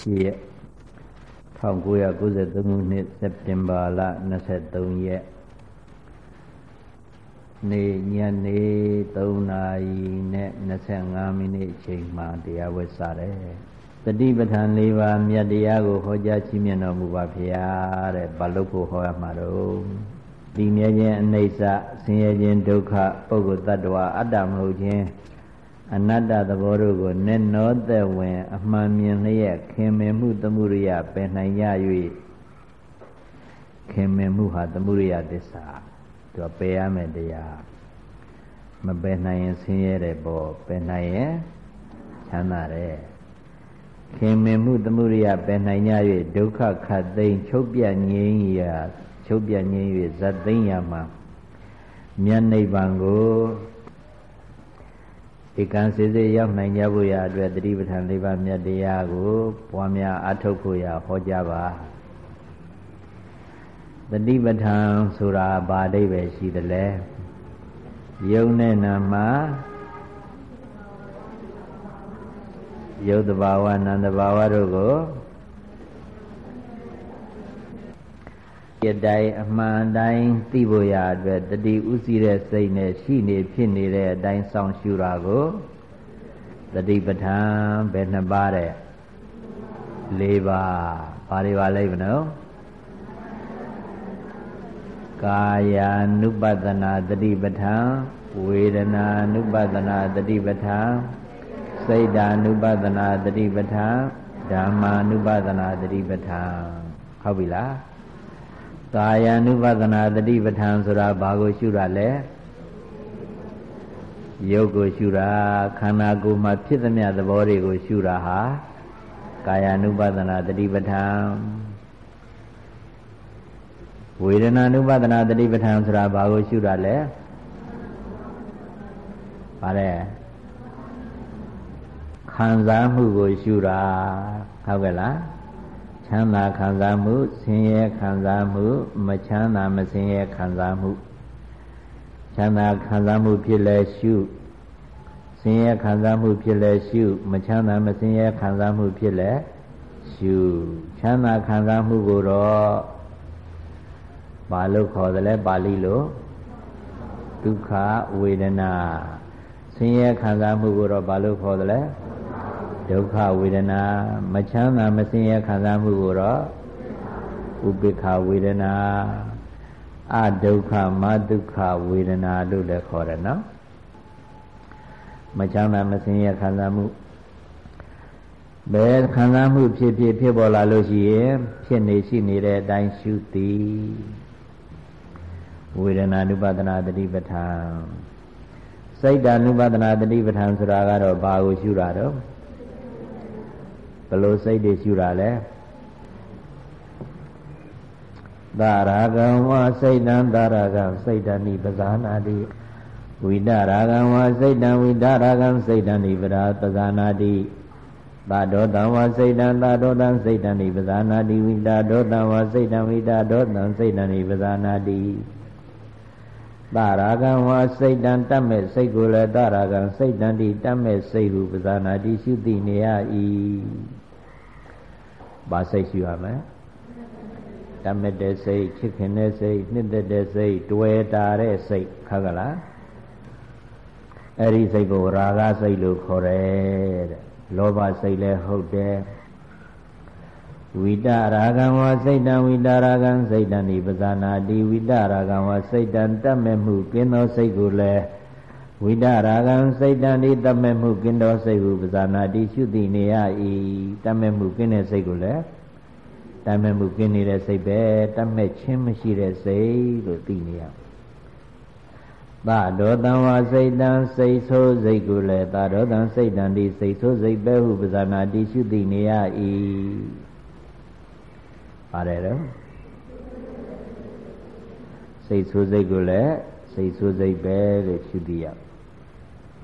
8ရက်1993ခုနှစ်စက်တင်ဘာလ23ရက်နေ့ညနေ3နာရီနဲ့25မိနစ်အချိန်မှတရားဝဲစားတယ်တတိပဋ္ဌာန်၄ပါးမြတ်တရားကိုဟောကြားချီးမြှင့်တော်မူပါဗျာတဲ့ဘာလို့ကိုဟောရမှာတော့ဒီမြဲခြင်းအနိစ္စဆင်းရဲခြင်းဒုက္ခပုဂ္ဂိုလ်တ attva အတ္တမဟုတ်ခြင်း အနတ္တသဘောတို့ကိုနဲ့နောသက်ဝင် အမှန်မြင်လျက်ခင်မင်မှုသမှုရိယပင်နိုင်ရ၍ခင်မင်မှုဟာသမှုရိယသစ္စာသူပယ်ရမယ်တရားမပယ်နိုင်ရင်ဆင်းရဲတယ်ပေါ့ပယ်နိုင်ရင်ချမ်းသာတယ်ခင်မင်မှုသမှုရိယပယ်နိုင်ရ၍ဒုက္ခခတ်သိမ်းချုပ်ပြငြိမ်းရာချုပ်ပြငြိမ်း၍ဇတ်သိမ်းရမှာမြတ်နိဗ္ဗာန်ကို ဧကံစေစေရောက်နိုင်ကြဖို့ရအတွက်တတိပဋ္ဌာန်၄ပါးမြတ်တရားကိုပွားများအထုတ်ဖို့ရဟောကြားပါတတိပဋ္ဌာန်ဆိုတာဘာအဓိပ္ပာယ်ရှိသလဲယုံနဲ့နာမှာယုတ်တဘာဝနန္တဘာဝတို့ကို ရတိုင်းအမှန်တိုင်းသိဖို့ရအတွက်တတိဥစီတဲ့စိတ်နဲ့ရှိနေဖြစ်နေတဲ့အတိုင်းဆောင်ရှုတာကိုတတိပဋ္ဌာန်ပဲနှစ်ပါးတဲ့၄ပါးဘာတွေပါလိမ့်မနော်ကာယ ानु ပတနာတတိပဋ္ဌာန်ဝေဒနာ ानु ပတနာတတိပဋ္ဌာန်စိတ်ဓာ ानु ပတနာတတိပဋ္ဌာန်ဓမ္မာ ानु ပတနာတတိပဋ္ဌာန်ဟုတ်ပြီလား ကာယ ानु ပဒနာတတိပဋ္ဌာန်ဆိုတာဘာကိုရှုတာလဲရုပ်ကိုရှုတာခန္ဓာကိုယ်မှာဖြစ်သမျှသဘောတွေကိုရှုတာဟာကာယ ानु ပဒနာတတိပဋ္ဌာန်ဝေဒနာ ानु ပဒနာတတိပဋ္ဌာန်ဆိုတာဘာကိုရှုတာလဲဘာလဲခံစားမှုကိုရှုတာဟုတ်ကဲ့လား ချမ်းသာခံစားမှုဆင်းရဲခံစားမှု မချမ်းသာမဆင်းရဲခံစားမှုချမ်းသာခံစားမှုဖြစ်လဲရှုဆင်းရဲခံစားမှုဖြစ်လဲရှုမချမ်းသာမဆင်းရဲခံစားမှုဖြစ်လဲရှုချမ်းသာခံစားမှုကိုတော့ဘာလို့ခေါ်တယ်လဲပါဠိလိုဒုက္ခဝေဒနာဆင်းရဲခံစားမှုကိုတော့ဘာလို့ခေါ်တယ်လဲ ဒုက္ခဝေဒနာမချမ်းသာမဆင်းရဲခံစားမှုကိုတော့ဥပိ္ပခဝေဒနာအဒုက္ခမဒုက္ခဝေဒနာလို့လည်းခေါ်တယ်နော်မချမ်းသာမဆင်းရဲခံစားမှုဘယ်ခံစားမှုဖြစ်ဖြစ်ဖြစ်ပေါ်လာလို့ရှိရင်ဖြစ်နေရှိနေတဲ့အတိုင်းရှုသည်ဝေဒနာနုပဒနာတတိပဋ္ဌာန်စိတ်တ ानु ပဒနာတတိပဋ္ဌာန်ဆိုတာကတော့ဘာကိုရှုတာတော့ ဘလို့စိတ်တွေရှုတာလဲသာရာဂံဝစိတ်တံသာရာဂံစိတ်တဏိပဇာနာတိဝိတရာဂံဝစိတ်တံဝိတရာဂံစိတ်တဏိပရာပဇာနာတိသာဒောတံဝစိတ်တံသာဒောတံစိတ်တဏိပဇာနာတိဝိတာဒောတံဝစိတ်တံဝိတာဒောတံစိတ်တဏိပဇာနာတိသာရာဂံဝစိတ်တံတတ်မဲ့စိတ်ကိုလည်းသာရာဂံစိတ်တံတိတတ်မဲ့စိတ်ဟုပဇာနာတိရှုသိနေရ၏ ဘာစိတ်ရှိရမလဲတမက်တဲ့စိတ်ချစ်ခင်တဲ့စိတ်နှစ်သက်တဲ့စိတ်တွေ့တာတဲ့စိတ်ခါကလားအဲ့ဒီစိတ်ကိုရာဂစိတ်လို့ခေါ်တယ်တဲ့လောဘစိတ်လည်းဟုတ်တယ်ဝိတရာဂံဝစိတ်တံဝိတရာဂံစိတ်တံဒီပဇာနာတိဝိတရာဂံဝစိတ်တံတတ်မဲ့မှုကင်းသောစိတ်ကိုလည်း ဝိတရာဂံစိတ်တန်ဒီတမဲ့မှုကင်းသောစိတ်ဟုပဇာနာတိရှုသိနေရ၏တမဲ့မှုကင်းတဲ့စိတ်ကိုလည်းတမဲ့မှုကင်းနေတဲ့စိတ်ပဲတမဲ့ချင်းမရှိတဲ့စိတ်လို့သိနေရသာဒောတံဝါစိတ်တံစိတ်ဆိုးစိတ်ကိုလည်းသာဒောတံစိတ်တံဒီစိတ်ဆိုးစိတ်ပဲဟုပဇာနာတိရှုသိနေရ၏ပါတယ်တော့စိတ်ဆိုးစိတ်ကိုလည်းစိတ်ဆိုးစိတ်ပဲလို့ရှုသိရ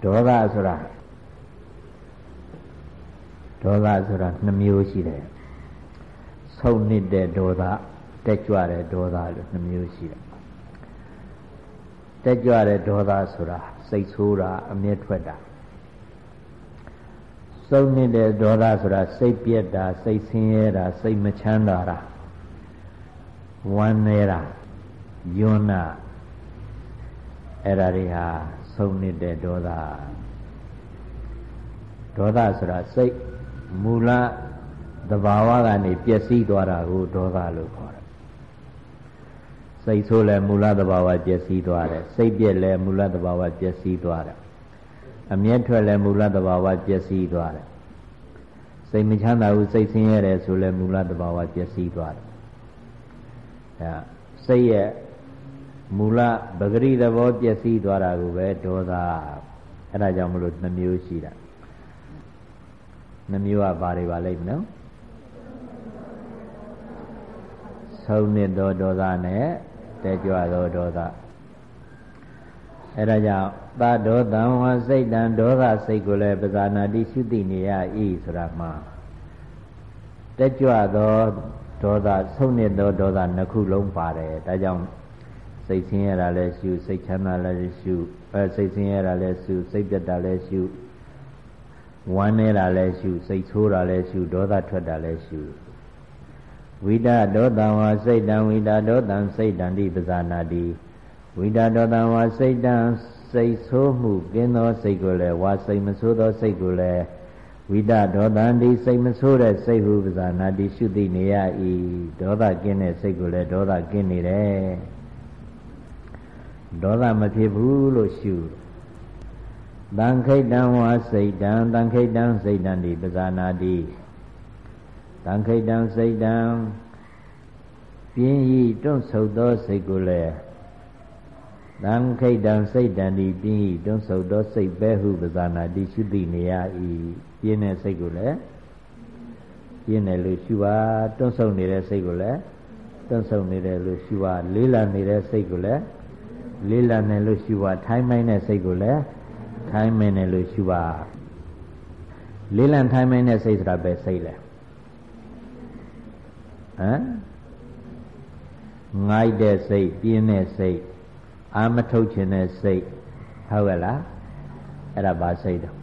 ဒေါသဆိုတာဒေါသဆိုတာနှမျိုးရှိတယ်ဆုံးနေတဲ့ဒေါသတက်ကြွတဲ့ဒေါသလို့နှမျိုးရှိတယ်တက်ကြွတဲ့ဒေါသဆိုတာစိတ်ဆိုးတာအမျက်ထွက်တာစုံနေတဲ့ဒေါသဆိုတာစိတ်ပြက်တာစိတ်ဆင်းရဲတာစိတ်မချမ်းသာတာဝမ်းနေတာယွန်းတာအဲ့ဒါတွေဟာ စုံနေတဲ့ဒေါသဒေါသဆိုတာစိတ်မူလသဘာဝကနေပျက်စီးသွားတာကိုဒေါသလို့ခေါ်တယ်စိတ်ဆိုးလဲမူလသဘာဝပျက်စီးသွားတယ်စိတ်ပြက်လဲမူလသဘာဝပျက်စီးသွားတယ်အမျက်ထွက်လဲမူလသဘာဝပျက်စီးသွားတယ်စိတ်မချမ်းသာဘူးစိတ်ဆင်းရဲတယ်ဆိုလဲမူလသဘာဝပျက်စီးသွားတယ်အဲစိတ်ရဲ့ မူလပဂရိသဘောပျက်စီးသွားတာကိုပဲဒေါသအဲ့ဒါကြောင့်မလို့နှမျိုးရှိတာနှမျိုးကဘာတွေပါလိမ့်မလို့ဆုံးနစ်သောဒေါသနဲ့တဲကြွသောဒေါသအဲ့ဒါကြောင့်သာဒေါသံဝစိတ်တံဒေါသစိတ်ကိုလည်းပဇာနာတိရှုသိနေရ၏ဆိုတာမှာတက်ကြွသောဒေါသဆုံးနစ်သောဒေါသနှစ်ခုလုံးပါတယ်ဒါကြောင့် စိတ်ဆင်းရဲတာလည်းရှုစိတ်ချမ်းသာလည်းရှုအဲစိတ်ဆင်းရဲတာလည်းရှုစိတ်ပြတ်တာလည်းရှုဝမ်းနေတာလည်းရှုစိတ်ဆိုးတာလည်းရှုဒေါသထွက်တာလည်းရှုဝိတာဒေါသဝါစိတ်တံဝိတာဒေါသံစိတ်တံတိပဇာနာတိဝိတာဒေါသဝါစိတ်တံစိတ်ဆိုးမှုကင်းသောစိတ်ကိုလည်းဝါစိတ်မဆိုးသောစိတ်ကိုလည်းဝိတဒေါသံဒီစိတ်မဆိုးတဲ့စိတ်ဟုပဇာနာတိရှုသိနေရ၏ဒေါသကင်းတဲ့စိတ်ကိုလည်းဒေါသကင်းနေတယ် ဒေါသမဖြစ်ဘူးလို့ရှုတန်ခိတံဝါစိတ်တံတန်ခိတံစိတ်တံဒီပဇာနာတိတန်ခိတံစိတ်တံပြင်းဤတွန့်ဆုတ်သောစိတ်ကိုလည်းတံခိတံစိတ်တံဒီပြင်းဤတွန့်ဆုတ်သောစိတ်ပဲဟုပဇာနာတိရှုသိနေရ၏ပြင်းတဲ့စိတ်ကိုလည်းပြင်းတယ်လို့ရှုပါတွန့်ဆုတ်နေတဲ့စိတ်ကိုလည်းတွန့်ဆုတ်နေတယ်လို့ရှုပါလေးလာနေတဲ့စိတ်ကိုလည်း လေးလာနေလို့ရှုပါထိုင်းမိုင်းတဲ့စိတ်ကိုလည်းထိုင်းမင်းတယ်လို့ရှုပါလေးလံထိုင်းမင်းတဲ့စိတ်ဆိုတာပဲစိတ်လဲဟမ်ငိုက်တဲ့စိတ်ပြင်းတဲ့စိတ်အာမထုတ်ခြင်းတဲ့စိတ်ဟုတ်ကဲ့လားအဲ့ဒါဘာစိတ်တော့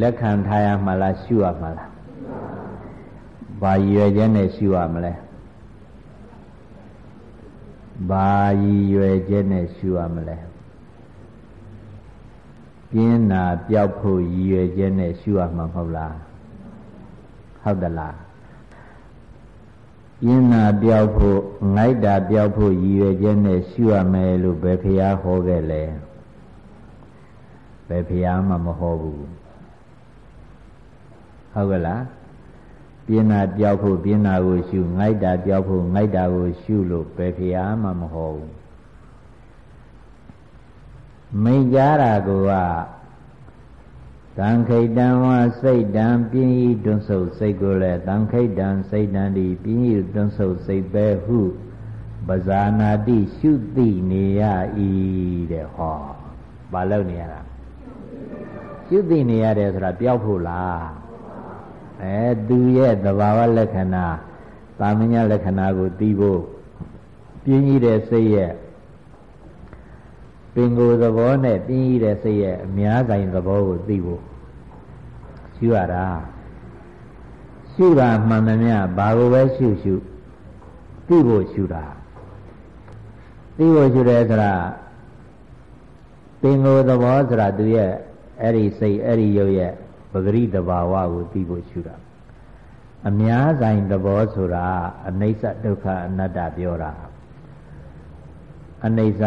လက်ခံထားရမှာလားရှုရမှာလားဘာရွယ်ချက်နဲ့ရှုရမလဲ ဘာရည်ရွယ်ချက်နဲ့ရှုရမလဲပြင်းနာပျောက်ဖို့ရည်ရွယ်ချက်နဲ့ရှုရမှာမဟုတ်လားဟုတ်သလားပြင်းနာပျောက်ဖို့ငိုက်တာပျောက်ဖို့ရည်ရွယ်ချက်နဲ့ရှုရမယ်လို့ဘယ်ဖရားဟောခဲ့လဲဘယ်ဖရားမှမဟောဘူးဟုတ်ကဲ့လား ပြင်းနာပျောက်ဖို့ပြင်းနာကိုရှုငိုက်တာပျောက်ဖို့ငိုက်တာကိုရှုလို့ဘယ်ဖရားမှမဟောဘူးမိတ်ကြတာကတံခိတံဝစိတ်တံပြင်းဤတွန်းဆုပ်စိတ်ကိုလည်းတံခိတံစိတ်တံဒီပြင်းဤတွန်းဆုပ်စိတ်ပဲဟုပဇာနာတိရှုသိနေရ၏တဲ့ဟောဘာလို့နေရတာရှုသိနေရတယ်ဆိုတာပျောက်ဖို့လား အဲသူရဲ့သဘာဝလက္ခဏာသာမညလက္ခဏာကိုသိဖို့ပြင်းကြီးတဲ့စိတ်ရဲ့ပင်ကိုယ်သဘောနဲ့ပြင်းရတဲ့စိတ်ရဲ့အများဆိုင်သဘောကိုသိဖို့ရှုရတာရှုတာမှန်သမျှဘာကိုပဲရှုရှုသိဖို့ရှုတာသိဖို့ရှုတယ်ဆိုတာပင်ကိုယ်သဘောဆိုတာသူရဲ့အဲ့ဒီစိတ်အဲ့ဒီရုပ်ရဲ့ပ ဂရိတဘာဝကိုသိဖို့ရှုတာအများဆိုင်သဘောဆိုတာအနိစ္စဒုက္ခအနတ္တပြောတာအနိစ္စ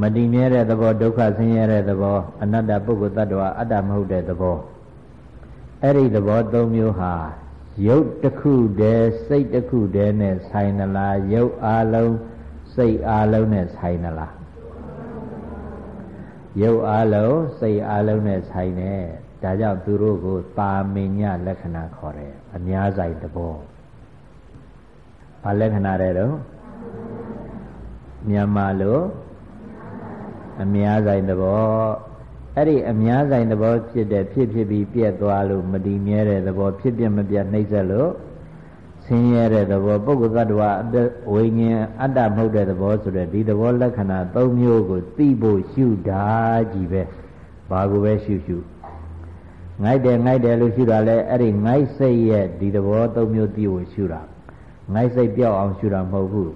မတည်မြဲတဲ့သဘောဒုက္ခဆင်းရဲတဲ့သဘောအနတ္တပုဂ္ဂိုလ်တ attva အတ္တမဟုတ်တဲ့သဘောအဲ့ဒီသဘော၃မျိုးဟာရုပ်တစ်ခုတည်းစိတ်တစ်ခုတည်းနဲ့ဆိုင်နလားရုပ်အာလုံးစိတ်အာလုံးနဲ့ဆိုင်နလားရုပ်အာလုံးစိတ်အာလုံးနဲ့ဆိုင်နေ ဒါကြောင့်သူတို့ကိုပါမညလက္ခဏာခေါ်တယ်အများဆိုင်သဘောဘာလက္ခဏာတဲ့တော့မြန်မာလိုအများဆိုင်သဘောအဲ့ဒီအများဆိုင်သဘောဖြစ်တဲ့ဖြစ်ဖြစ်ပြီးပြက်သွားလို့မတည်မြဲတဲ့သဘောဖြစ်ပြမပြတ်နှိမ့်ဆက်လို့ဆင်းရဲတဲ့သဘောပုဂ္ဂိုလ်သတ္တဝါဝိညာဉ်အတ္တမဟုတ်တဲ့သဘောဆိုတဲ့ဒီသဘောလက္ခဏာ၃မျိုးကိုသိဖို့ရှုတာကြီးပဲဘာကိုပဲရှုရှု ငိုက်တယ်ငိုက်တယ်လို့ရှုတာလဲအဲ့ဒီငိုက်စိတ်ရဲ့ဒီသဘောသုံးမျိုးတည်ကိုရှုတာငိုက်စိတ်ပြောက်အောင်ရှုတာမဟုတ်ဘူး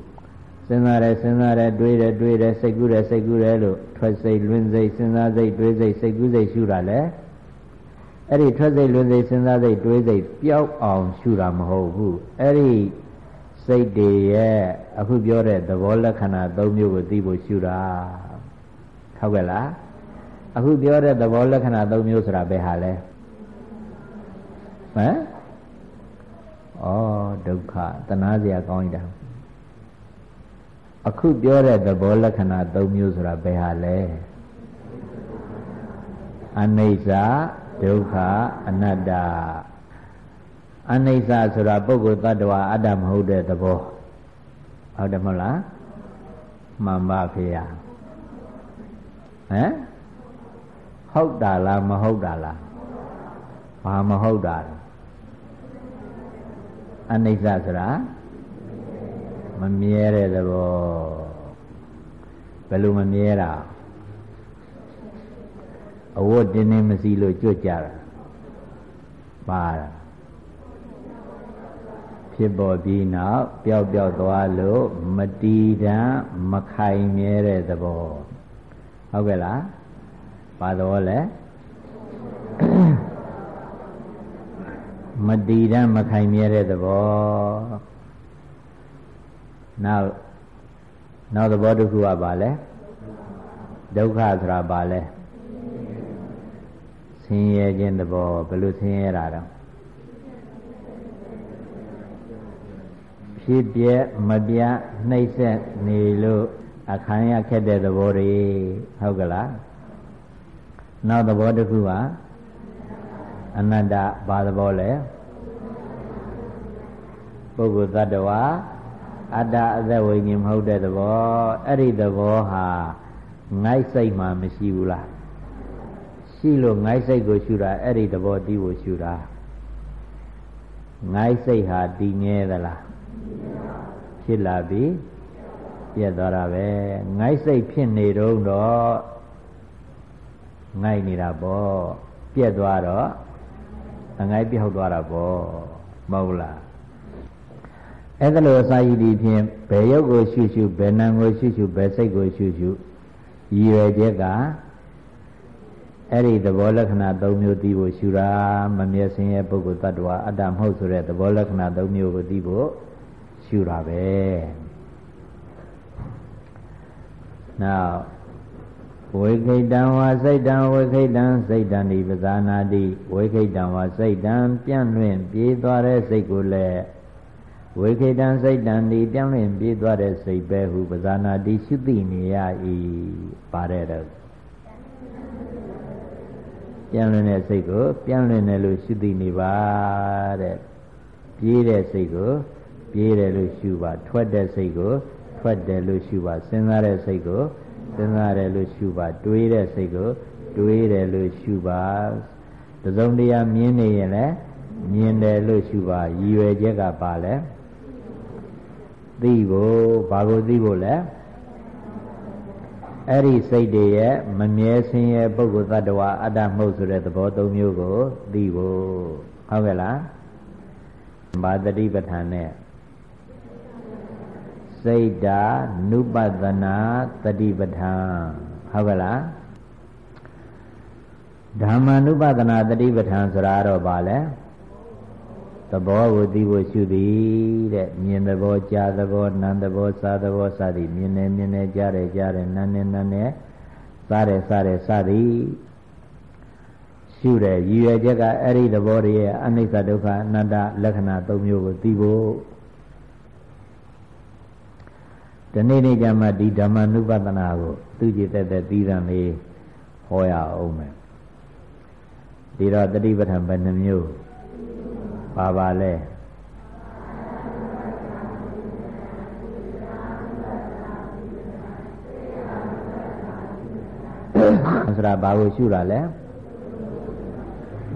စဉ်းစားတယ်စဉ်းစားတယ်တွေးတယ်တွေးတယ်စိတ်ကူးတယ်စိတ်ကူးတယ်လို့ထွက်စိတ်လွင်စိတ်စဉ်းစားစိတ်တွေးစိတ်စိတ်ကူးစိတ်ရှုတာလဲအဲ့ဒီထွက်စိတ်လွင်စိတ်စဉ်းစားစိတ်တွေးစိတ်ပျောက်အောင်ရှုတာမဟုတ်ဘူးအဲ့ဒီစိတ်တွေရဲ့အခုပြောတဲ့သဘောလက္ခဏာ၃မျိုးကိုသိဖို့ရှုတာဟုတ်ကဲ့လားအခုပြောတဲ့သဘောလက္ခဏာ၃မျိုးဆိုတာဘယ်ဟာလဲ ဟမ်ဩဒုက္ခတနာစရာကောင်းတာအခုပြောတဲ့သဘောလက္ခဏာ၃မျိုးဆိုတာဘယ်ဟာလဲအနိစ္စဒုက္ခအနတ္တအနိစ္စဆိုတာပုဂ္ဂိုလ်တ attva အတ္တမဟုတ်တဲ့သဘောဟုတ်တယ်မဟုတ်လားမှန်ပါဖေရဟမ်ဟုတ်တာလားမဟုတ်တာလားဘာမဟုတ်တာလဲ အနိစ္စဆိုတာမမြဲတဲ့သဘောဘယ်လိုမမြဲတာအဝတ်တင်းနေမစီလို့ကြွကြတာပါတာဖြစ်ပေါ်ပြီးနောက်ပျောက်ပျောက်သွားလို့မတီးတမ်းမခိုင်မြဲတဲ့သဘောဟုတ်ကဲ့လားဘာသဘောလဲ မတည်တမ်းမခိုင်မြဲတဲ့သဘောနောက်နောက်သဘောတစ်ခုကဘာလဲဒုက္ခဆိုတာဘာလဲဆင်းရဲခြင်းသဘောဘယ်လိုဆင်းရဲတာတော့ဖြစ်ပြမပြနှိမ့်ဆက်နေလို့အခမ်းရခက်တဲ့သဘောတွေဟုတ်ကလားနောက်သဘောတစ်ခုက အနတ္တဘာသဘောလဲပုဂ္ဂိုလ်တ attva အတ္တအသက်ဝိညာဉ်မဟုတ်တဲ့သဘောအဲ့ဒီသဘောဟာငိုက်စိတ်မှမရှိဘူးလားရှိလို့ငိုက်စိတ်ကိုရှုတာအဲ့ဒီသဘောတည်ကိုရှုတာငိုက်စိတ်ဟာတည်ငဲသလားဖြစ်လာပြီပြတ်သွားတာပဲငိုက်စိတ်ဖြစ်နေတော့တော့ငိုက်နေတာပေါ့ပြက်သွားတော့ အငိုက်ပြောက်သွားတာပေါ့မဟုတ်လားအဲ့ဒါလိုအစာရည်ဒီဖြင့်ဘယ်ရုပ်ကိုရှုရှုဘယ်နာကိုရှုရှုဘယ်စိတ်ကိုရှုရှုရည်ရွယ်ချက်ကအဲ့ဒီသဘောလက္ခဏာ၃မျိုးသိဖို့ရှုတာမမျက်စင်ရဲ့ပုဂ္ဂိုလ်တ attva အတ္တမဟုတ်ဆိုတဲ့သဘောလက္ခဏာ၃မျိုးကိုသိဖို့ရှုတာပဲနောက် ဝိခိတံဝါစိတ်တံဝိခိတံစိတ်တံဒီပဇာနာတိဝိခိတံဝါစိတ်တံပြန့်လွင့်ပြေးသွားတဲ့စိတ်ကိုလည်းဝိခိတံစိတ်တံဒီပြန့်လွင့်ပြေးသွားတဲ့စိတ်ပဲဟုပဇာနာတိရှုသိနေရ၏ပါတယ်တော့ပြန့်လွင့်တဲ့စိတ်ကိုပြန့်လွင့်တယ်လို့ရှုသိနေပါတဲ့ပြေးတဲ့စိတ်ကိုပြေးတယ်လို့ရှုပါထွက်တဲ့စိတ်ကိုထွက်တယ်လို့ရှုပါစဉ်းစားတဲ့စိတ်ကို စဉ်းစားတယ်လို့ရှုပါ တွေးတဲ့စိတ်ကိုတွေးတယ်လို့ရှုပါတစုံတရာမြင်နေရင်လည်းမြင်တယ်လို့ရှုပါရည်ရွယ်ချက်ကပါလဲသိဖို့ဘာကိုသိဖို့လဲအဲ့ဒီစိတ်တွေရဲ့မမြဲစင်းရဲ့ပုဂ္ဂိုလ်တ attva အတ္တမဟုတ်ဆိုတဲ့သဘောသုံးမျိုးကိုသိဖို့ဟုတ်ကဲ့လားဘာတတိပဋ္ဌာန်နဲ့ စိတ်တာနုပဒနာတတိပဋ္ဌာန်ဟုတ်ကလားဓမ္မနုပဒနာတတိပဋ္ဌာန်ဆိုတာတော့ဗာလဲသဘောကိုသိဖို့ရှုသည်တဲ့မြင်သဘောကြားသဘောနာမ်သဘောစားသဘောစသည်မြင်နေမြင်နေကြားတယ်ကြားတယ်နားနေနားနေစားတယ်စားတယ်စသည်ရှုတယ်ရည်ရွယ်ချက်ကအဲ့ဒီသဘောတွေရဲ့အနိစ္စဒုက္ခအနတ္တလက္ခဏာ၃မျိုးကိုသိဖို့ ဒီနေ့နေ့ကျမှဒီဓမ္မနုပဒနာကိုသူကြည်သက်သက်သီးသန့်လေးဟောရအောင်မယ်ဒီတော့တတိပဋ္ဌာန်ဘယ်နှမျိုးပါပါလဲဆိုတာဘာကိုရှုတာလဲ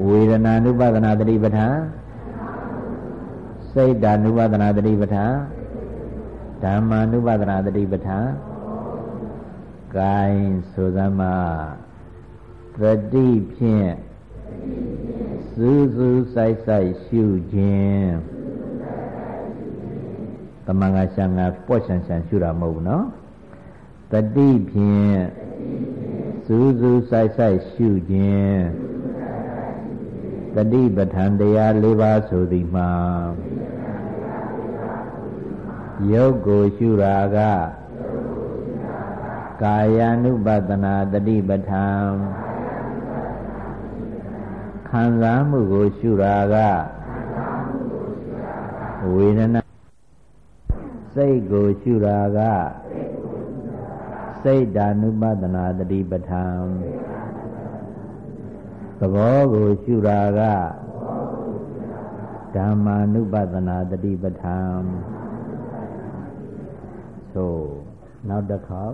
ဝေဒနာနုပဒနာတတိပဋ္ဌာန်စိတ်ဓာနုပဒနာတတိပဋ္ဌာန် ဓမ္မာနုပဒနာတတိပဋ္ဌာန်ဂိုင်းဆိုသမတတိဖြင့်စူးစူးဆိုင်ဆိုင်ရှုခြင်းတမန်ကရှံကပွက်ရှံရှံရှုတာမဟုတ်ဘူးနော်တတိဖြင့်စူးစူးဆိုင်ဆိုင်ရှုခြင်းတတိပဋ္ဌာန်တရား၄ပါးဆိုသည်မှာ ယုတ်ကိုရှုတာကကာယ ानु ပတနာတတိပဋ္ဌာန်ခံစားမှုကိုရှုတာကဝေဒနာစိတ်ကိုရှုတာကစိတ်ဓာနုပဒနာတတိပဋ္ဌာန်သဘောကိုရှုတာကဓမ္မာနုပဒနာတတိပဋ္ဌာ န်ဆိုနောက်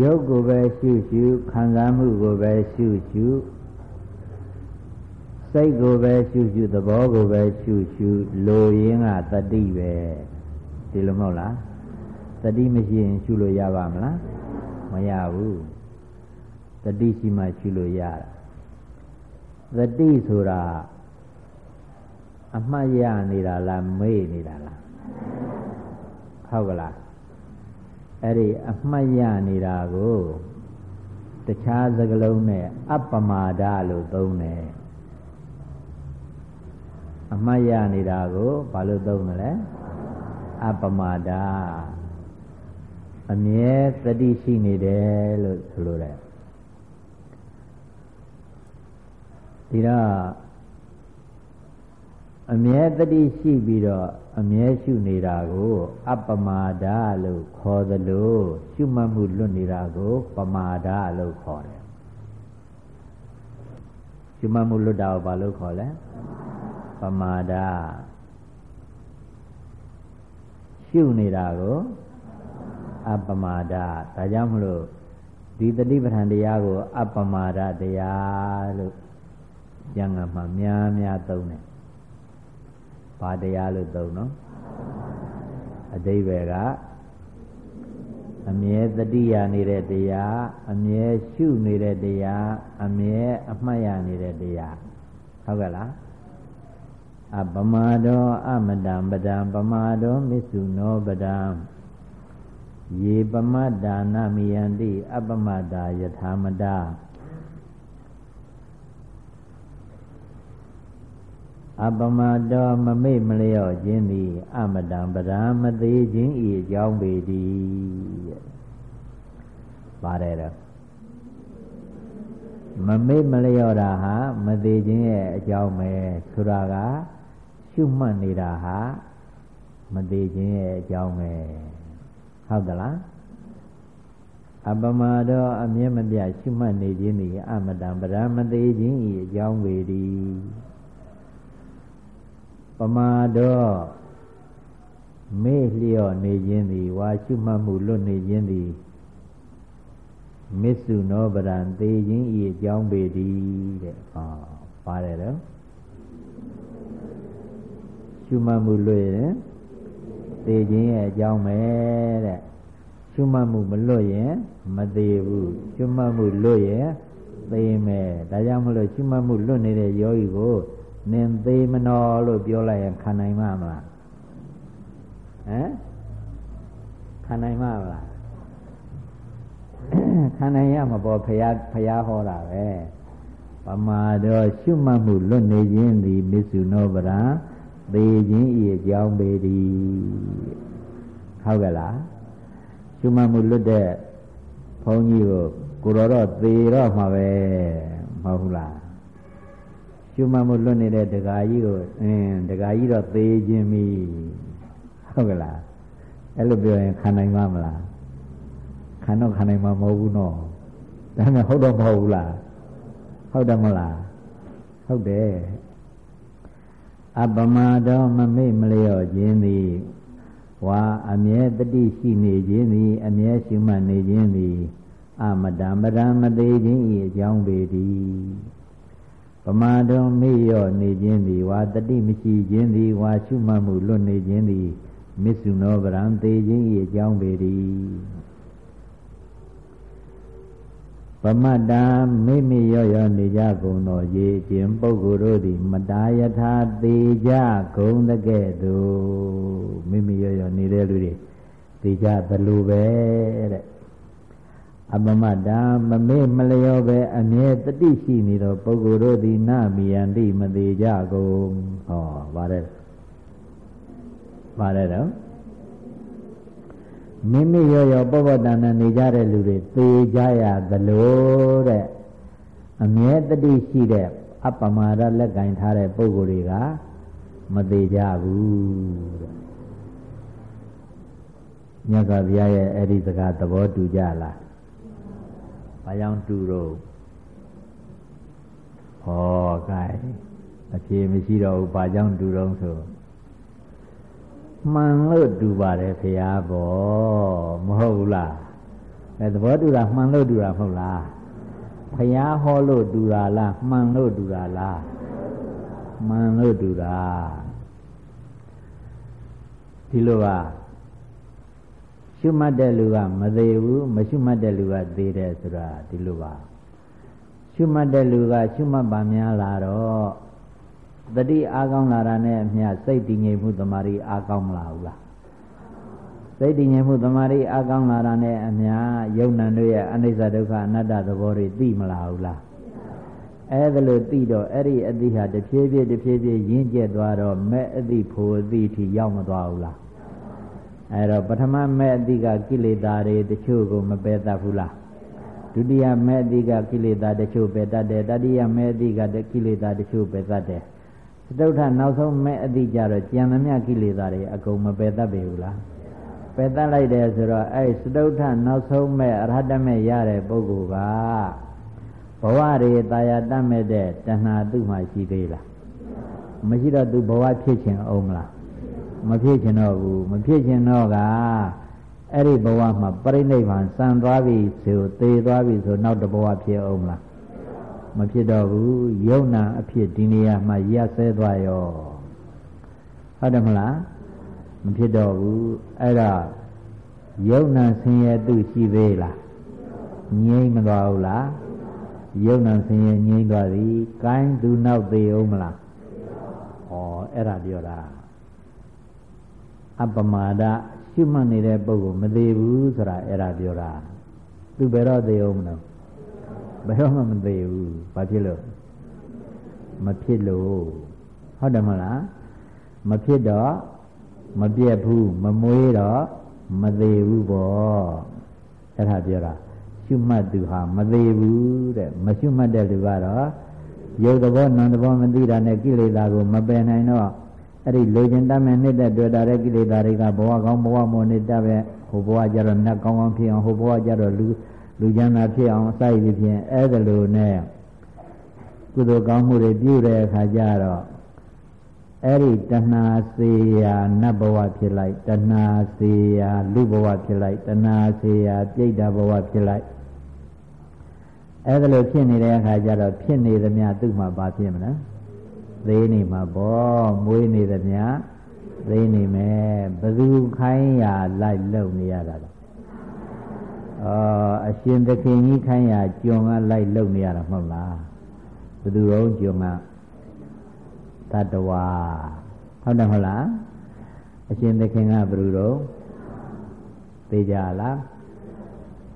ရုပ်ကိုပဲရှုရှုခံစားမှုကိုပဲရှုရှုစိတ်ကိုပဲရှုရှုသဘောကိုပဲရှုရှုလိုရင်းကတတိပဲဒီလိုမဟုတ်လားတတိမရှိရင်ရှုလို့ရပါမလားမရဘူးတတိရှိမှရှုလို့ရတာတတိဆိုတာအမှတ်ရနေတာလားမေ့နေတာလားဟုတ်ကလား အဲ့ဒီအမှတ်ရနေတာကိုတခြားစကလုံးနဲ့အပ္ပမာဒလို့သုံးတယ်အမှတ်ရနေတာကိုဘာလို့သုံးတယ်လဲအပ္ပမာဒအမြဲသတိရှိနေတယ်လို့ဆိုလိုတယ်ဒီတော့ အမြဲတတိရှိပြီးတော့အမြဲရှုနေတာကိုအပမာဒလို့ခေါ်သလိုရှုမှတ်မှုလွတ်နေတာကိုပမာဒလို့ခေါ်တယ်ရှုမှတ်မှုလွတ်တာကိုဘာလို့ခေါ်လဲပမာဒရှုနေတာကိုအပမာဒဒါကြောင့်မလို့ဒီတတိပဋ္ဌာန်တရားကို အပမာဒတရားလို့ကျမ်းဂန်မှာများများသုံးတယ် ဘာတရားလို့သုံးနော်အတိဘယ်ကအမြဲတတိယနေတဲ့တရားအမြဲရှုနေတဲ့တရားအမြဲအမှတ်ရနေတဲ့တရားဟုတ်ကဲ့လားအပမတောအမတံပဒံပမာတောမစ္ဆုနောပဒံယေပမတ္တာနမိယန္တိအပမတ္တာယထာမတာ အပမတောမမိတ်မလျော့ခြင်းသည်အမတံပဒံမသေးခြင်းဤအကြောင်းပေသည်ပါတယ်တော့မမိတ်မလျော့တာဟာမသေးခြင်းရဲ့အကြောင်းပဲဆိုတာကရှုမှတ်နေတာဟာမသေးခြင်းရဲ့အကြောင်းပဲဟုတ်သလားအပမတောအမြဲမပြရှုမှတ်နေခြင်းသည်အမတံပဒံမသေးခြင်းဤအကြောင်းပေသည် ပမာတော့မေ့လျော့နေခြင်းသည်ဝါရှုမှတ်မှုလွတ်နေခြင်းသည်မစ္စုနောပရံသေခြင်းဤအကြောင်းပေသည်တဲ့ဟောပါတယ်တော့ရှုမှတ်မှုလွတ်ရင်သေခြင်းရဲ့အကြောင်းပဲတဲ့ရှုမှတ်မှုမလွတ်ရင်မသေးဘူးရှုမှတ်မှုလွတ်ရင်သေမယ်ဒါကြောင့်မလို့ရှုမှတ်မှုလွတ်နေတဲ့ယောဂီကို နင်သေးမနော်လို့ပြောလိုက်ရင်ခံနိုင်မှာမလားဟမ်ခံနိုင်မှာမလားခံနိုင်ရမှာပေါ့ဖရာဖရာဟောတာပဲပမာတော့ရှုမှတ်မှုလွတ်နေခြင်းသည်မစ္ဆုနောပရာသေခြင်းဤအကြောင်းပေသည်ဟုတ်ကဲ့လားရှုမှတ်မှုလွတ်တဲ့ဘုန်းကြီးကိုကိုတော်တော့သေတော့မှာပဲမဟုတ်ဘူးလား ရှုမှတ်မှုလွတ်နေတဲ့ဒကာကြီးကိုအင်းဒကာကြီးတော့သေခြင်းပြီဟုတ်ကလားအဲ့လိုပြောရင်ခံနိုင်မှာမလားခံတော့ခံနိုင်မှာမဟုတ်ဘူးနော်ဒါမှမဟုတ်တော့မဟုတ်ဘူးလားဟုတ်တယ်မလားဟဟုတ်တယ်အပမတော်မမေ့မလျော့ခြင်းသည်ဝါအမြဲတတိရှိနေခြင်းသည်အမြဲရှိမှနေခြင်းသည်အမတမရမသေးခြင်းဤအကြောင်းပေသည် ပမာတော်မေ့လျော့နေခြင်းသည်ဝါတတိမရှိခြင်းသည်ဝါရှုမှတ်မှုလွတ်နေခြင်းသည်မစ္ဆုနောဗရံသေးခြင်းဤအကြောင်းပေသည်ပမတ္တာမိမိရော့ရော့နေကြကုန်သောရေခြင်းပုဂ္ဂိုလ်တို့သည် မတာယထာသေးကြကုန်တဲ့ကဲ့သို့မိမိရော့ရော့နေတဲ့လူတွေသေးကြသလိုပဲတဲ့ အပမတ္တာမမေ့မလျော့ပဲအမြဲတတိရှိနေသောပုဂ္ဂိုလ်တို့သည်နမီယန္တိမသေးကြကုန်ဟောပါတယ်ပါတယ်တော့မိမိရောရောပောပောတန်တန်နေကြတဲ့လူတွေသေကြရသလိုတဲ့အမြဲတတိရှိတဲ့အပမာဒလက်ကင်ထားတဲ့ပုဂ္ဂိုလ်တွေကမသေးကြဘူးတဲ့မြတ်စွာဘုရားရဲ့အဲ့ဒီစကားသဘောတူကြလား ဘာကြောင့်တူတော့ဟော gain အဖြေမရှိတော့ဘူးဘာကြောင့်တူတော့ဆိုမှန်လို့တူပါတယ်ဖရာဘောမဟုတ်ဘူးလားအဲသဘောတူတာမှန်လို့တူတာမဟုတ်လားဖရာဟောလို့တူတာလားမှန်လို့တူတာလားမှန်လို့တူတာဒီလိုပါ ရှုမှတ်တဲ့လူကမသေးဘူးမရှုမှတ်တဲ့လူကသေးတယ်ဆိုတာဒီလိုပါရှုမှတ်တဲ့လူကရှုမှတ်ပါများလာတော့တတိအားကောင်းလာတာနဲ့အမျှစိတ်တည်ငြိမ်မှုတမာရီအားကောင်းမလာဘူးလားစိတ်တည်ငြိမ်မှုတမာရီအားကောင်းလာတာနဲ့အမျှယုံနံတို့ရဲ့အနိစ္စဒုက္ခအနတ္တသဘောတွေသိမလာဘူးလားအဲဒါလို့သိတော့အဲ့ဒီအသိဟာတဖြည်းဖြည်းတဖြည်းဖြည်းရင့်ကျက်သွားတော့မဲ့အသိဖို့အသိထိရောက်မသွားဘူးလား အဲတော့ပထမမဲ့အသိကကိလေသာတွေတချို့ကိုမပယ်တတ်ဘူးလားဒုတိယမဲ့အသိကကိလေသာတချို့ပယ်တတ်တယ်တတိယမဲ့အသိကကိလေသာတချို့ပယ်တတ်တယ်စတုထနောက်ဆုံးမဲ့အတိကြတော့ကြံသမျှကိလေသာတွေအကုန်မပယ်တတ်ပေဘူးလားပယ်တတ်လိုက်တယ်ဆိုတော့အဲ့စတုထနောက်ဆုံးမဲ့အရဟတမဲ့ရတဲ့ပုဂ္ဂိုလ်ကဘဝတွေတာယာတတ်မဲ့တဲ့တဏှာသူ့မှာရှိသေးလားမရှိတော့သူဘဝဖြစ်ခြင်းအောင်မလား မဖြစ်ခြင်းတော့ဘူးမဖြစ်ခြင်းတော့ကအဲ့ဒီဘဝမှာပြိဋိဘံစံသွားပြီဆိုသေသွားပြီဆိုနောက်တဘဝဖြစ်အောင်မလားမဖြစ်တော့ဘူးယုံနာအဖြစ်ဒီနေရာမှာရက်ဆဲသွားရောဟုတ်တယ်မလားမဖြစ်တော့ဘူးအဲ့ဒါယုံနာဆင်းရဲသူရှိသေးလားငြိမ့်မသွားဘူးလားယုံနာဆင်းရဲငြိမ့်သွားပြီကိုင်းသူနောက်သေးအောင်မလားဩအဲ့ဒါပြောတာ အပမာဒရှုမှတ်နေတဲ့ပုဂ္ဂိုလ်မသေးဘူးဆိုတာအဲ့ဒါပြောတာသူဘယ်တော့သေးအောင်မလို့ဘယ်တော့မှမသေးဘူးဘာဖြစ်လို့မဖြစ်လို့ဟုတ်တယ်မလားမဖြစ်တော့မပြက်ဘူးမမွေးတော့မသေးဘူးပေါ့အဲ့ဒါပြောတာရှုမှတ်သူဟာမသေးဘူးတဲ့မရှုမှတ်တဲ့လူကတော့ရုပ်သဘောနာမ်သဘောမသိတာနဲ့ကိလေသာကိုမပယ်နိုင်တော့ အဲ့ဒီလိုချင်တတ်မဲ့နေတဲ့တွေ့တာတဲ့ကိလေသာတွေကဘဝကောင်းဘဝမွန်နေတတ်ပဲဟိုဘဝကျတော့နတ်ကောင်းကောင်းဖြစ်အောင်ဟိုဘဝကျတော့လူလူချမ်းသာဖြစ်အောင်အစိုက်ပြီးဖြင့်အဲ့ဒါလိုနဲ့ကုသိုလ်ကောင်းမှုတွေပြုတဲ့အခါကျတော့အဲ့ဒီတဏှာစေယာနတ်ဘဝဖြစ်လိုက်တဏှာစေယာလူဘဝဖြစ်လိုက်တဏှာစေယာပြိတ္တာဘဝဖြစ်လိုက်အဲ့ဒါလိုဖြစ်နေတဲ့အခါကျတော့ဖြစ်နေသမျှသူ့မှာဘာဖြစ်မလဲ သေးနေမှာပေါ့မွေးနေသမျှသေးနေမယ်ဘယ်သူခိုင်းရလိုက်လုံနေရတာလဲအာအရှင်သခင်ကြီးခိုင်းရကြုံကလိုက်လုံနေရတာမဟုတ်လားဘယ်သူတော့ကြုံကတတဝါဟုတ်တယ်မဟုတ်လားအရှင်သခင်ကဘယ်သူတော့သိကြလား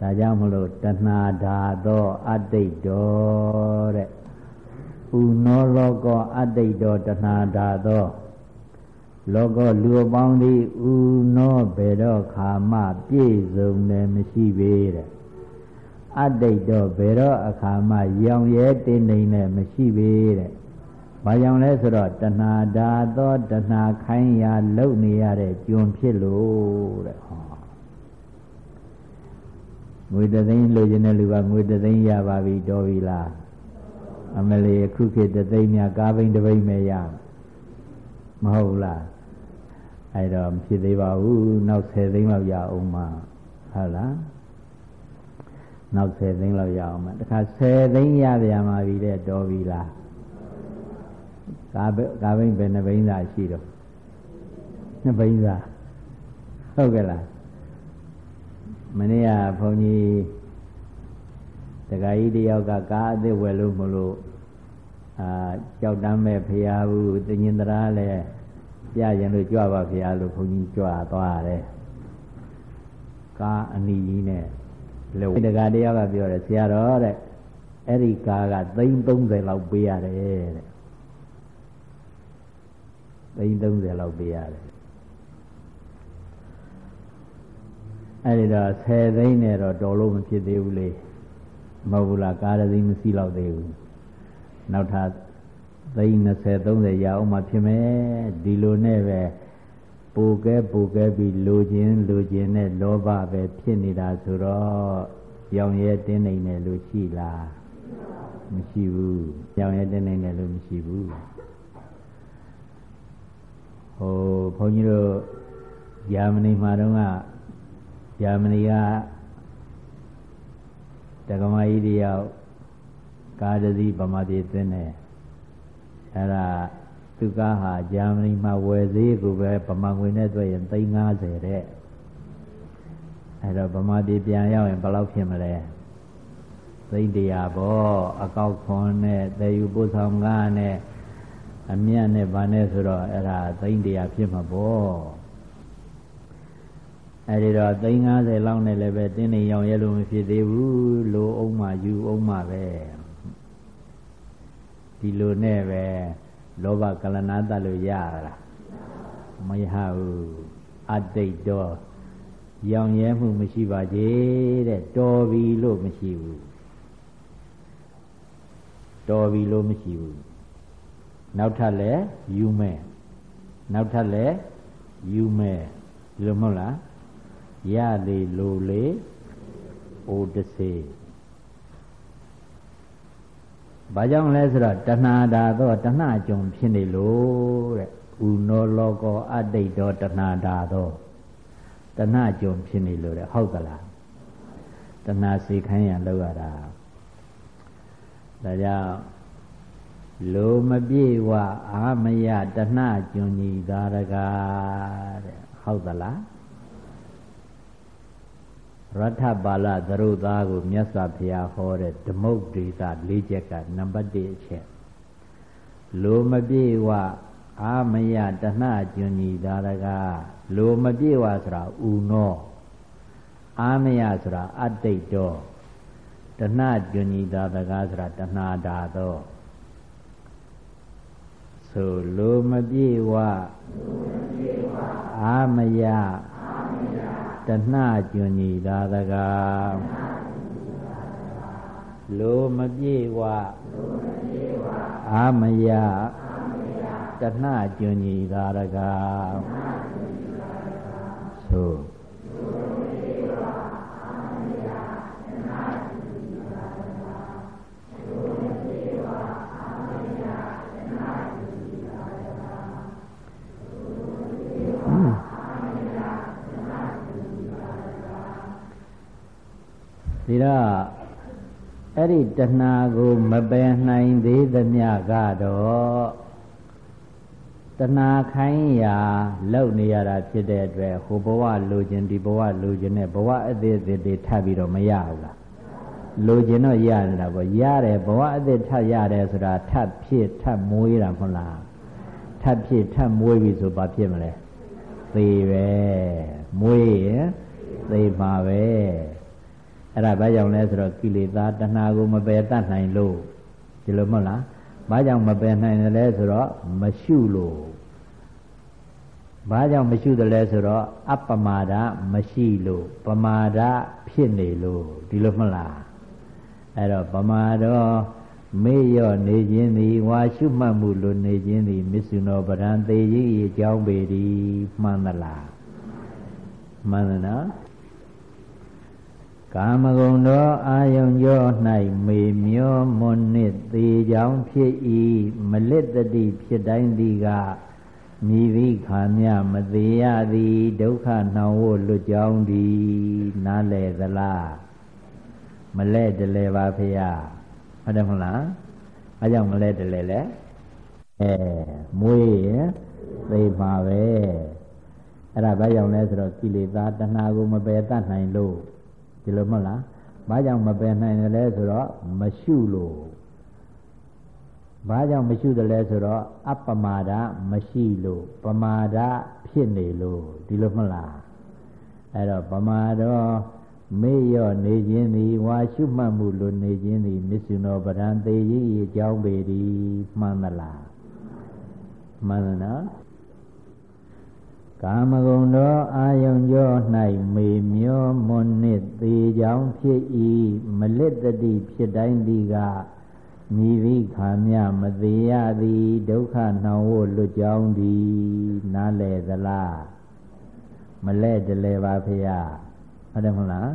ဒါကြောင့်မလို့တဏှာဓာသောအတိတ်တော်တဲ့ ဥနောလောကောအတိတ်တော်တဏှာဓာသောလောကလူအပေါင်းသည်ဥနောဘေတော့ခါမပြည့်စုံတယ်မရှိပေတဲ့အတိတ်တော့ဘေတော့အခါမရောင်ရဲတင်းနေတယ်မရှိပေတဲ့ဘာကြောင့်လဲဆိုတော့တဏှာဓာသောတဏှာခိုင်းရာလုံနေရတဲ့ကျွံဖြစ်လို့တဲ့ဟောငွေတသိန်းလိုချင်တဲ့လူကငွေတသိန်းရပါပြီတော်ပြီလား အမလီအခုခေတ်တသိန်းများကားဘိန်းတစ်ဘိန်းပဲရမဟုတ်လားအဲ့တော့မဖြစ်သေးပါဘူးနောက်10သိန်းလောက်ရအောင်မှာဟုတ်လားနောက်10သိန်းလောက်ရအောင်မှာတခါ10သိန်းရပြန်มาပြီတဲ့တော်ပြီလားကာကာဘိန်းပဲနှစ်ဘိန်းသာရှိတော့နှစ်ဘိန်းသာဟုတ်ကဲ့လားမနေ့ကဘုန်းကြီး တခါကြီးတယောက်ကကားအသစ်ဝယ်လို့မလို့အာကြောက်တမ်းမဲ့ဖရာဘူးတညင်တရာလဲပြရင်လို့ကြွပါဖရာလို့ဘုန်းကြီးကြွသွားရတယ်ကားအနီးကြီးနဲ့လို့တခါတယောက်ကပြောတယ်ဆရာတော်တဲ့အဲ့ဒီကားက330လောက်ပေးရတယ်တဲ့330လောက်ပေးရတယ်အဲ့ဒီတော့10သိန်းနဲ့တော့တော်လို့မဖြစ်သေးဘူးလေ မဟုတ်ဘူးလားကားတစ်စီးမရှိတော့သေးဘူးနောက်ထပ်သိန်း20 30ရအောင်မှဖြစ်မယ်ဒီလိုနဲ့ပဲပူကဲပူကဲပြီးလိုခြင်းလိုခြင်းနဲ့လောဘပဲဖြစ်နေတာဆိုတော့ရောင်ရဲတင်းနေတယ်လို့ရှိလားမရှိဘူးရောင်ရဲတင်းနေတယ်လို့မရှိဘူးဟိုဘုန်းကြီးတို့ဂျာမနီမှာတော့ကဂျာမနီက တက္ကမကြီးတယောက်ကားတစ်စီးဗမာပြည်သွင်းတယ်အဲ့ဒါသူကားဟာဂျာမနီမှာဝယ်သေးကိုပဲဗမာငွေနဲ့တွက်ရင်350တဲ့အဲ့တော့ဗမာပြည်ပြန်ရောက်ရင်ဘယ်လောက်ဖြစ်မလဲသိန်းတရာပေါ့အကောက်ခွန်နဲ့သေယူပို့ဆောင်ကားနဲ့အမြတ်နဲ့ဗာနဲ့ဆိုတော့အဲ့ဒါသိန်းတရာဖြစ်မှာပေါ့ အဲဒီတော့350လောက်နဲ့လည်းပဲတင်းနေရောင်ရဲလို့မဖြစ်သေးဘူးလိုအောင်မှယူအောင်မှပဲဒီလိုနဲ့ပဲလောဘကလနာတတ်လို့ရတာမရဘူးအတိတ်တော့ရောင်ရဲမှုမရှိပါသေးတဲ့တော်ပြီလို့မရှိဘူးတော်ပြီလို့မရှိဘူးနောက်ထပ်လည်းယူမဲ့နောက်ထပ်လည်းယူမဲ့ဒီလိုမဟုတ်လား ရလေလိုလေအိုတစေဘာကြောင့်လဲဆိုတော့တဏှာဓာသောတဏှာကြုံဖြစ်နေလို့တဲ့ဥနောလောကောအတိတ်သောတဏှာဓာသောတဏှာကြုံဖြစ်နေလို့တဲ့ဟုတ်ကလားတဏှာစေခိုင်းရလောက်ရတာဒါကြောင့်လိုမပြေဝအာမယတဏှာကြုံကြီးသာရကတဲ့ဟုတ်သလား ရထပါဠသရုပ်သားကိုမြတ်စွာဘုရားဟောတဲ့ဓမ္မုတ်ဒေသ၄ချက်ကနံပါတ်1အချက်လိုမပြေဝအာမယတဏှကျွန်ကြီးဒါရကလိုမပြေဝဆိုတာဥနောအာမယဆိုတာအတိတ်တော်တဏှကျွန်ကြီးဒါရကဆိုတာတဏှာဓာသောဆိုလိုမပြေဝအာမယ တဏှကျွန်ကြီးသာတကားလိုမပြေဝအာမယတဏှကျွန်ကြီးသာတကားဆို ဒီတော့အဲ့ဒီတဏှာကိုမပယ်နိုင်သေးသမျှကတော့တဏှာခိုင်းရာလောက်နေရတာဖြစ်တဲ့အတွက်ဟိုဘဝလိုချင်ဒီဘဝလိုချင်တဲ့ဘဝအသေးအသေးတွေထပ်ပြီးတော့မရဘူးလားလိုချင်တော့ရနေတာပေါ့ရတယ်ဘဝအသေးထပ်ရတယ်ဆိုတာထပ်ဖြစ်ထပ်မွေးတာမဟုတ်လားထပ်ဖြစ်ထပ်မွေးပြီဆိုဘာဖြစ်မလဲသေပဲမွေးရင်သေမှာပဲ အဲ့ဒါဘာကြောင့်လဲဆိုတော့ကိလေသာတဏှာကိုမပယ်တတ်နိုင်လို့ဒီလိုမဟုတ်လားဘာကြောင့်မပယ်နိုင်တယ်လဲဆိုတော့မရှုလို့ဘာကြောင့်မရှုတယ်လဲဆိုတော့အပမာဒမရှိလို့ပမာဒဖြစ်နေလို့ဒီလိုမဟုတ်လားအဲ့တော့ပမာတော့မေ့ရော့နေခြင်းသည်ဝါရှုမှတ်မှုလိုနေခြင်းသည်မစ္ဆုနောပရံသေးကြီးအကြောင်းပေသည်မှန်သလားမှန်တယ်နော် ကာမဂုဏ်သောအာယုံကြော၌မေမျောမွန်နစ်သေးကြောင်းဖြစ်၏မလစ်တတိဖြစ်တိုင်းသည်ကမိဝိခာမြမသေးရသည်ဒုက္ခနှောင်ဝလွတ်ကြောင်းသည်နားလေသလားမလဲတလဲပါဖေယဟုတ်တယ်မလားအဲကြောင့်မလဲတလဲလဲအဲမွေးရင်သိပါပဲအဲ့ဒါဘာကြောင့်လဲဆိုတော့ကိလေသာတဏှာကိုမပယ်တတ်နိုင်လို့ ဒီလိုမဟုတ်လားဘာကြောင့်မပယ်နိုင်တယ်လဲဆိုတော့မရှုလို့ဘာကြောင့်မရှုတယ်လဲဆိုတော့အပမာဒမရှိလို့ပမာဒဖြစ်နေလို့ဒီလိုမဟုတ်လားအဲ့တော့ပမာတော့မေ့ရော့နေခြင်းသည်ဝါရှုမှတ်မှုလိုနေခြင်းသည်မစ္ဆုနောပဒံသေကြီးအကြောင်းပေသည်မှန်သလားမှန်သလား ကာမဂုဏ်သောအာယုံကြော၌မေမျောမွန်နစ်သေးကြောင်းဖြစ်၏မလစ်တတိဖြစ်တိုင်းသည်ကမိဝိခာမြမသေးရသည်ဒုက္ခနှောင်ဝလွတ်ကြောင်းသည်နားလေသလားမလဲတလဲပါဖေယဟုတ်တယ်မလား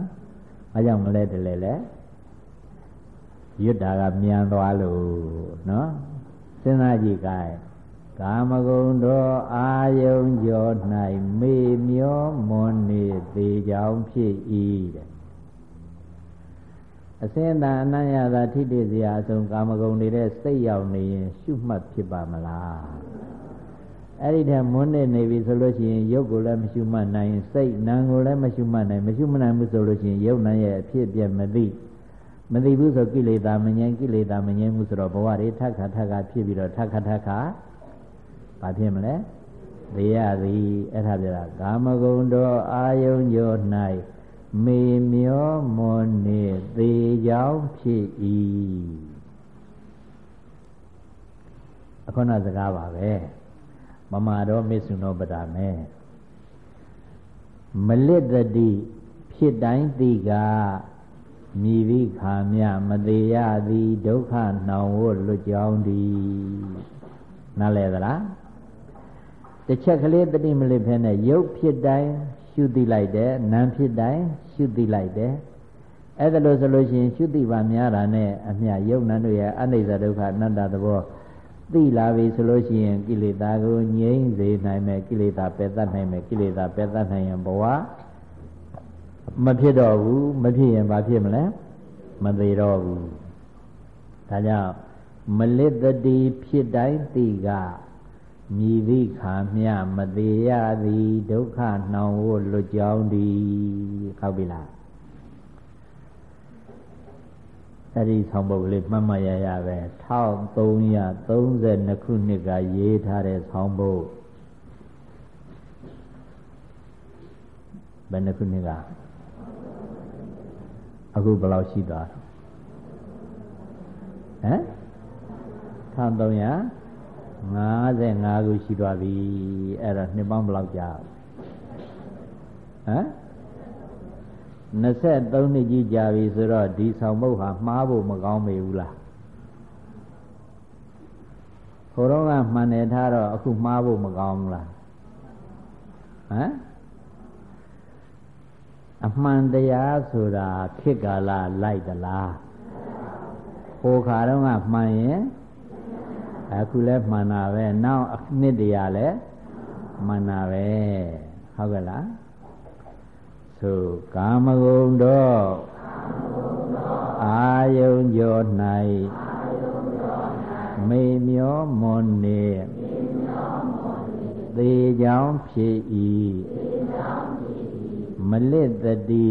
အဲကြောင့်မလဲတလဲလဲရွတ်တာကမြန်သွားလို့နော်စဉ်းစားကြည့်ကြ ကာမဂုဏ်တော်အာယုံကျော်၌မေမျောမွန်နေသေးကြောင်းဖြစ်၏တဲ့အစင်းသာအနံ့ရသာထိတိစရာအဆုံးကာမဂုဏ်တွေတဲ့စိတ်ရောက်နေရင် ရှုမှတ်ဖြစ်ပါမလားအဲ့ဒီတည်းမွန်းနေနေပြီဆိုလို့ရှိရင်ရုပ်ကိုလည်းမရှုမှတ်နိုင်စိတ်နာမ်ကိုလည်းမရှုမှတ်နိုင်မရှုမှတ်နိုင်ဘူးဆိုလို့ရှိရင်ရုပ်နာမ်ရဲ့အဖြစ်အပျက်မသိမသိဘူးဆိုကိလေသာမငြိမ်းကိလေသာမငြိမ်းမှုဆိုတော့ဘဝတွေထက်ခါထက်ခါဖြစ်ပြီးတော့ထက်ခါထက်ခါ ဘာဖြစ်မလဲသေရသည်အဲ့ဒါပြောတာကာမဂုဏ်တော်အာယုံကျော်၌မေမျောမွန်နေသေးကြောင်းဖြစ်၏အခုနစကားပါပဲမမာတော်မေဆုနောပဒမေမလစ်တတိဖြစ်တိုင်းသိကမိဝိခာမြမသေးရသည်ဒုက္ခနှောင်ဝလွတ်ကြောင်းသည်နားလဲသလား တစ်ချက်ကလေးတတိမလစ်ဖဲနဲ့ရုပ်ဖြစ်တိုင်းရှုသိလိုက်တယ်နာမ်ဖြစ်တိုင်းရှုသိလိုက်တယ်အဲ့ဒါလို့ဆိုလို့ရှိရင်ရှုသိပါများတာနဲ့အမြယုံနံတို့ရဲ့အနိစ္စဒုက္ခအနတ္တသဘောသိလာပြီဆိုလို့ရှိရင်ကိလေသာကိုငြိမ့်စေနိုင်မယ်ကိလေသာပယ်တတ်နိုင်မယ်ကိလေသာပယ်တတ်နိုင်ရင်ဘဝမဖြစ်တော့ဘူးမဖြစ်ရင်ဘာဖြစ်မလဲမသေးတော့ဘူးဒါကြောင့်မလစ်တတိဖြစ်တိုင်းသိက မြည်သည့်ခါမြမသေးရသည်ဒုက္ခနှောင်ဝလွတ်ကြောင်းသည်ဟုတ်ပြီလားအဲ့ဒီဆောင်းပုဒ်ကလေးမှတ်မှတ်ရရပဲ1332ခုနှစ်ကရေးထားတဲ့ဆောင်းပုဒ်ဘယ်နှခုနှစ်ကအခုဘယ်လောက်ရှိသွားဟမ်1300 55ခုရှိသွားပြီအဲ့ဒါနှစ်ပေါင်းဘယ်လောက်ကြာဟမ်23နှစ်ကြီးကြာပြီဆိုတော့ဒီဆောင်မုတ်ဟာမှားဖို့မကောင်းပေဘူးလားဟိုတော့ကမှန်တယ်ထားတော့အခုမှားဖို့မကောင်းဘူးလားဟမ်အမှန်တရားဆိုတာဖြစ်ကာလလိုက်သလားဟိုခါတော့ကမှန်ရင် အခုလည်းမှန်တာပဲနောက်နှစ်တရာလည်းမှန်တာပဲဟုတ်ကဲ့လားသို့ကာမဂုဏ်တော့အာယုံကျော်၌မေမျောမွန်နေသေကြောင်းဖြစ်၏မလစ်တတိ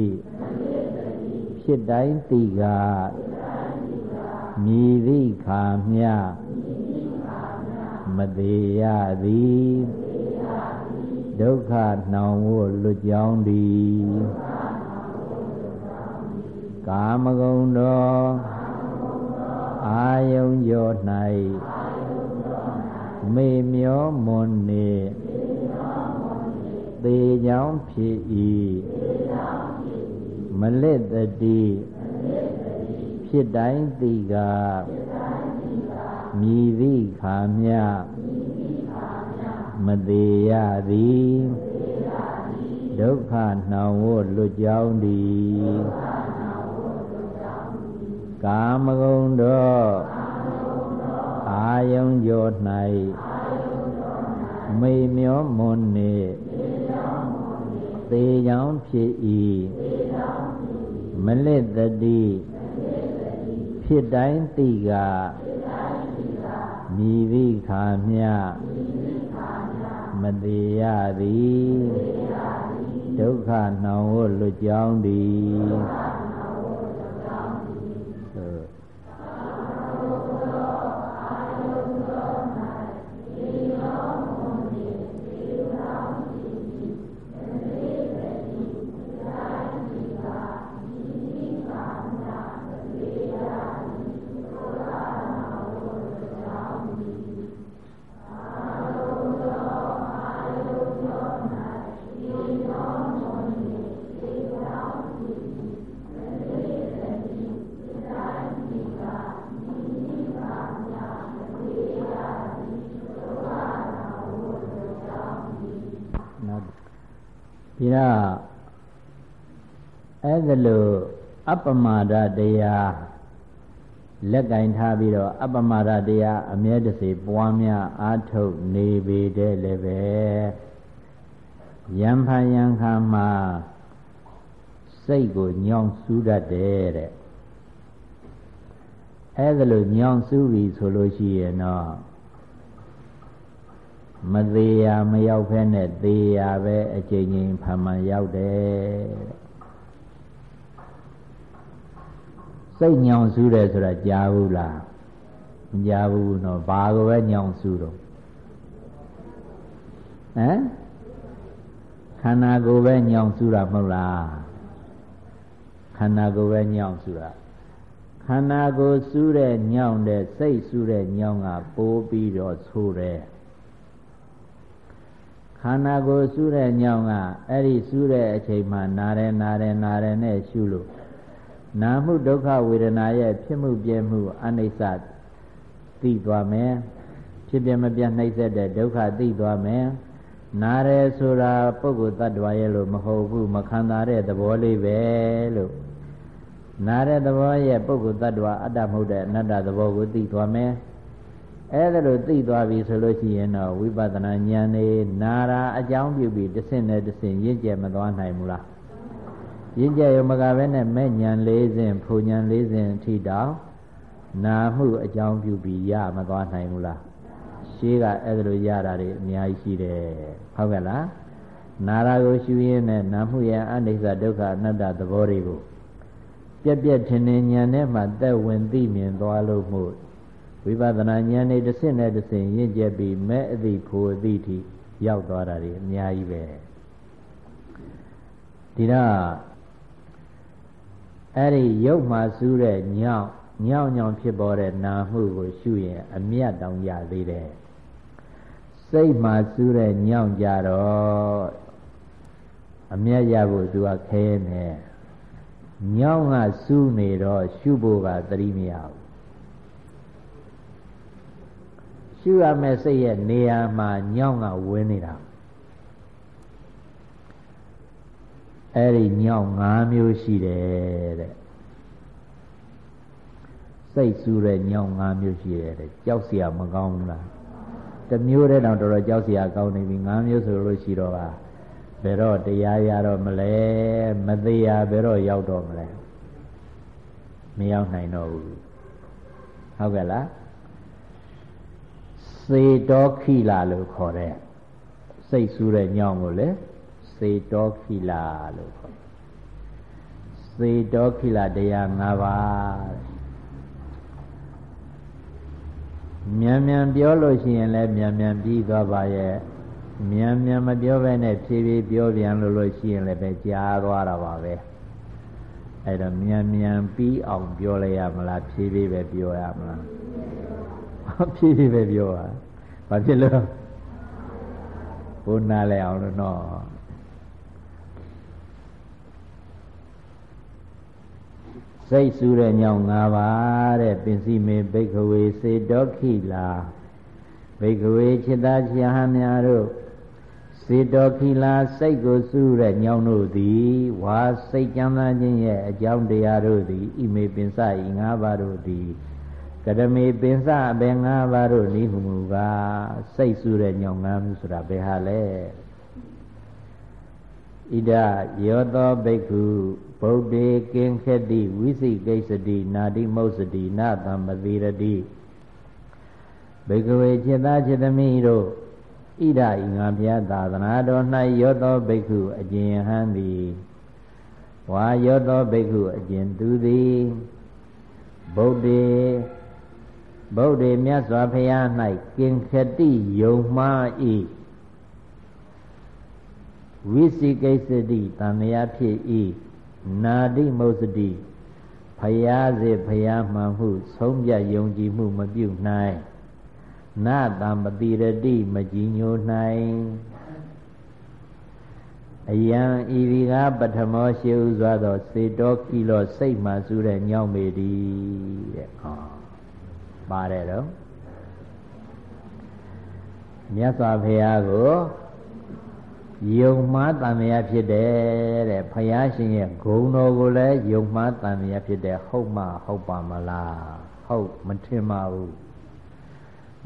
ဖြစ်တိုင်းတိကမြည်သည့်ခါမြ မသေးရသည်ဒုက္ခနှောင်ဝလွတ်ကြောင်းသည်ကာမဂုဏ်တော်အာယုံကျော်၌မေမျောမွန်နေသေကြောင်းဖြစ်၏မလစ်တတိဖြစ်တိုင်းတိက မြည်သည့်ခါမြမသေးရသည်ဒုက္ခနှောင်ဝလွတ်ကြောင်းသည်ကာမဂုဏ်တော်အာယုံကျော်၌မေမျောမွန်နေသေကြောင်းဖြစ်၏မလစ်တတိဖြစ်တိုင်းသိက မြည်သည့်ခါမြမသေးရသည်ဒုက္ခနှောင်ဝလွတ်ကြောင်းသည် ဒီတော့အဲ့ဒါလို့အပ္ပမာဒတရားလက်ကင်ထားပြီးတော့အပ္ပမာဒတရားအမြဲတစေပွားများအားထုတ်နေပေတဲ့လည်းပဲယံဖယံခါမှာစိတ်ကိုညောင်စူးတတ်တယ်တဲ့အဲ့ဒါလို့ညောင်စူးပြီဆိုလို့ရှိရင်တော့ မသေးရမရောက်ဖဲနဲ့သေရပဲအချိန်ချင်းဖမှန်ရောက်တယ်စိတ်ညောင်စူးတယ်ဆိုတာကြားဘူးလားမကြားဘူးနော်ဘာကိုပဲညောင်စူးတော့ဟမ်ခန္ဓာကိုယ်ပဲညောင်စူးတာမဟုတ်လားခန္ဓာကိုယ်ပဲညောင်စူးတာခန္ဓာကိုယ်စူးတဲ့ညောင်တဲ့စိတ်စူးတဲ့ညောင်ကပိုးပြီးတော့ဆိုးတယ် ခန္ဓာကိုယ်စူးတဲ့ညောင်းကအဲ့ဒီစူးတဲ့အချိန်မှနာတယ်နာတယ်နာတယ်နဲ့ရှုလို့နာမှုဒုက္ခဝေဒနာရဲ့ဖြစ်မှုပြဲမှုအနိစ္စသိသွားမယ်ဖြစ်ပြမပြနှိမ့်ဆက်တဲ့ဒုက္ခသိသွားမယ်နာတယ်ဆိုတာပုဂ္ဂိုလ်တ attva ရဲ့လို့မဟုတ်ဘူးမခံစားတဲ့သဘောလေးပဲလို့နာတဲ့သဘောရဲ့ပုဂ္ဂိုလ်တ attva အတ္တမဟုတ်တဲ့အနတ္တသဘောကိုသိသွားမယ် အဲ့ဒါလို့သိသွားပြီဆိုလို့ရှိရင်တော့ဝိပဿနာဉာဏ်နဲ့နာရာအကြောင်းပြုပြီးတစ်ဆင့်နဲ့တစ်ဆင့်ရင့်ကျက်မသွားနိုင်ဘူးလားရင့်ကျက်ရမကပဲနဲ့မဲ့ဉာဏ်၄ဆင့်ဖူဉာဏ်၄ဆင့်အထိတောင်နာမှုအကြောင်းပြုပြီးရမသွားနိုင်ဘူးလားရှေးကအဲ့ဒါလိုရတာတွေအများကြီးရှိတယ်ဟုတ်ကဲ့လားနာရာကိုရှုရင်းနဲ့နာမှုရဲ့အနိစ္စဒုက္ခအနတ္တသဘောတွေကိုပြက်ပြက်ထင်ထင်ဉာဏ်နဲ့မှသက်ဝင်သိမြင်သွားလို့မှု ဝိပဿနာဉာဏ်နဲ့တစ်ဆင့်နဲ့တစ်ဆင့်ရင့်ကျက်ပြီးမဲ့အသည့်ဖို့အသည့်ထိရောက်သွားတာတွေအများကြီးပဲဒီတော့အဲ့ဒီရုပ်မှစူးတဲ့ညောင်းညောင်းညောင်းဖြစ်ပေါ်တဲ့နာမှုကိုရှုရင်အမြတ်တောင်ရသေးတယ်စိတ်မှစူးတဲ့ညောင်းကြတော့အမြတ်ရဖို့သူကခဲနေညောင်းကစူးနေတော့ရှုဖို့ကသတိမရဘူး ရှုရမယ့်စိတ်ရဲ့နေရာမှာညောင်းကဝင်နေတာအဲ့ဒီညောင်း၅မျိုးရှိတယ်တဲ့စိတ်ဆူတဲ့ညောင်း၅မျိုးရှိတယ်တဲ့ကြောက်เสียမကောင်းဘူးလားတမျိုးတည်းတော့တော်တော်ကြောက်เสียကောင်းနေပြီ၅မျိုးဆိုလို့ရှိတော့ကဘယ်တော့တရားရတော့မလဲမသေးရဘယ်တော့ရောက်တော့မလဲမရောက်နိုင်တော့ဘူးဟုတ်ကဲ့လား စေတောခိလာလို့ခေါ်တဲ့စိတ်ဆူတဲ့ညောင်းကိုလေစေတောခိလာလို့ခေါ်စေတောခိလာတရား၅ပါးမြန်မြန်ပြောလို့ရှိရင်လည်းမြန်မြန်ပြီးသွားပါရဲ့မြန်မြန်မပြောဘဲနဲ့ဖြည်းဖြည်းပြောပြန်လို့လို့ရှိရင်လည်းပဲကြားသွားတာပါပဲအဲ့တော့မြန်မြန်ပြီးအောင်ပြောလိုက်ရမလားဖြည်းဖြည်းပဲပြောရမလား ဖြည်းဖြည်းပဲပြောတာဘာဖြစ်လို့ဘုနာလဲအောင်လို့နော်စိတ်ဆူတဲ့ညောင်၅ပါးတဲ့ပင်စီမေဘိကဝေစေတောခိလာဘိကဝေจิตာချာများတို့စစေတော်ခီလာစိတ်ကိုစုတဲ့ညောင်းတို့သည်ဝါစိတ်ကြမ်းသာခြင်းရဲ့အကြောင်းတရားတို့သည်ဣမေပင်စဤငါးပါးတို့သည် ကရမေပင်စအဘေငါးပါးတို့ဤဟုမူကားစိတ်စုတဲ့ညောင်းငါးမှုဆိုတာဘယ်ဟာလဲဣဒယောသောဘိက္ခုဗုဒ္ဓေကင်ခတိဝိသိကိစ္စတိနာတိမုတ်စတိနာတံမတိရတိဘိက္ခဝေจิตသားจิตသမီးတို့ဣဒဤငါဘုရားသာသနာတော်၌ယောသောဘိက္ခုအကျဉ်ဟံသည်ဝါယောသောဘိက္ခုအကျဉ်သူသည်ဗုဒ္ဓေ ဗုဒ္ဓေမြတ်စွာဘုရား၌ကင်ခတိယုံမှား၏ဝိသိကိစ္စတိတန်မြာဖြစ်၏နာတိမုစတိဖယားစေဖယားမှန်မှုဆုံးဖြတ်ယုံကြည်မှုမပြုနိုင်နတံပတိရတိမကြည်ညိုနိုင်အယံဤဒီကပထမောရှိဥစွာသောစေတောကိလောစိတ်မှစုတဲ့ညောင်းမေဒီတဲ့ဟော ပါတယ်တော့မြတ်စွာဘုရားကိုယုံမှားတန်မြတ်ဖြစ်တယ်တဲ့ဘုရားရှင်ရဲ့ဂုဏ်တော်ကိုလည်းယုံမှားတန်မြတ်ဖြစ်တယ်ဟုတ်မှဟုတ်ပါမလားဟုတ်မထင်ပါဘူး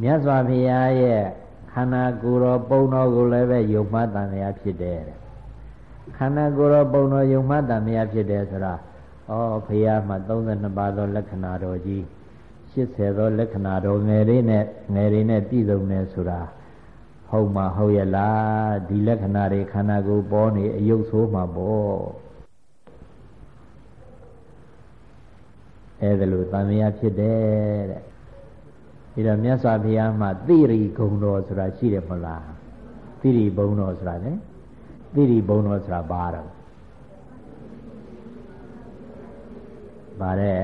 မြတ်စွာဘုရားရဲ့ခန္ဓာကိုယ်တော်ပုံတော်ကိုလည်းပဲယုံမှတန်တရားဖြစ်တယ်တဲ့ခန္ဓာကိုယ်တော်ပုံတော်ယုံမှတန်တရားဖြစ်တယ်ဆိုတာဩဘုရားမှာ32ပါးသောလက္ခဏာတော်ကြီး 80သောလက္ခဏာတော်ငယ်လေးနဲ့ငယ်လေးနဲ့ပြည့်စုံတယ်ဆိုတာဟုတ်မှဟုတ်ရဲ့လားဒီလက္ခဏာတွေခန္ဓာကိုယ်ပေါ်နေအယုတ်ဆိုးမှာပေါ့အဲဒါလိုတန်မြာဖြစ်တယ်တဲ့ပြီးတော့မြတ်စွာဘုရားမှာသီရိဂုံတော်ဆိုတာရှိတယ်မဟုတ်လားသီရိဘုံတော်ဆိုတာလေသီရိဘုံတော်ဆိုတာဘာတော့ဗါတဲ့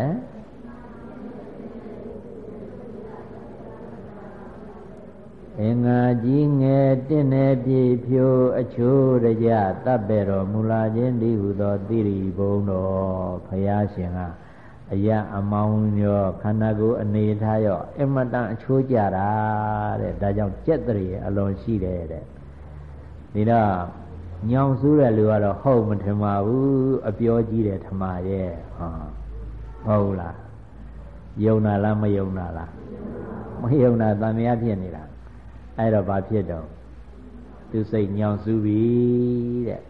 အင်္ဂါကြီးငယ်တင့်နေပြေဖြိုးအချိုးရကြတပ်ပေတော်မူလာခြင်းဒီဟုသောသီရိဘုံတော်ဘုရားရှင်ကအယအမောင်းရောခန္ဓာကိုယ်အနေထားရောအမတန်အချိုးကြတာတဲ့ဒါကြောင့်ကြက်တရေအလွန်ရှိတယ်တဲ့ဒီတော့ညောင်စူးတဲ့လူကတော့ဟုတ်မထင်ပါဘူးအပြောကြီးတယ်ထမရဲ့ဟောဟုတ်လားယုံနာလားမယုံနာလားမယုံနာတန်မြာဖြစ်နေတာ အဲ့တော့ဘာဖြစ်တော့သူစိတ်ညောင်စူးပြီတဲ့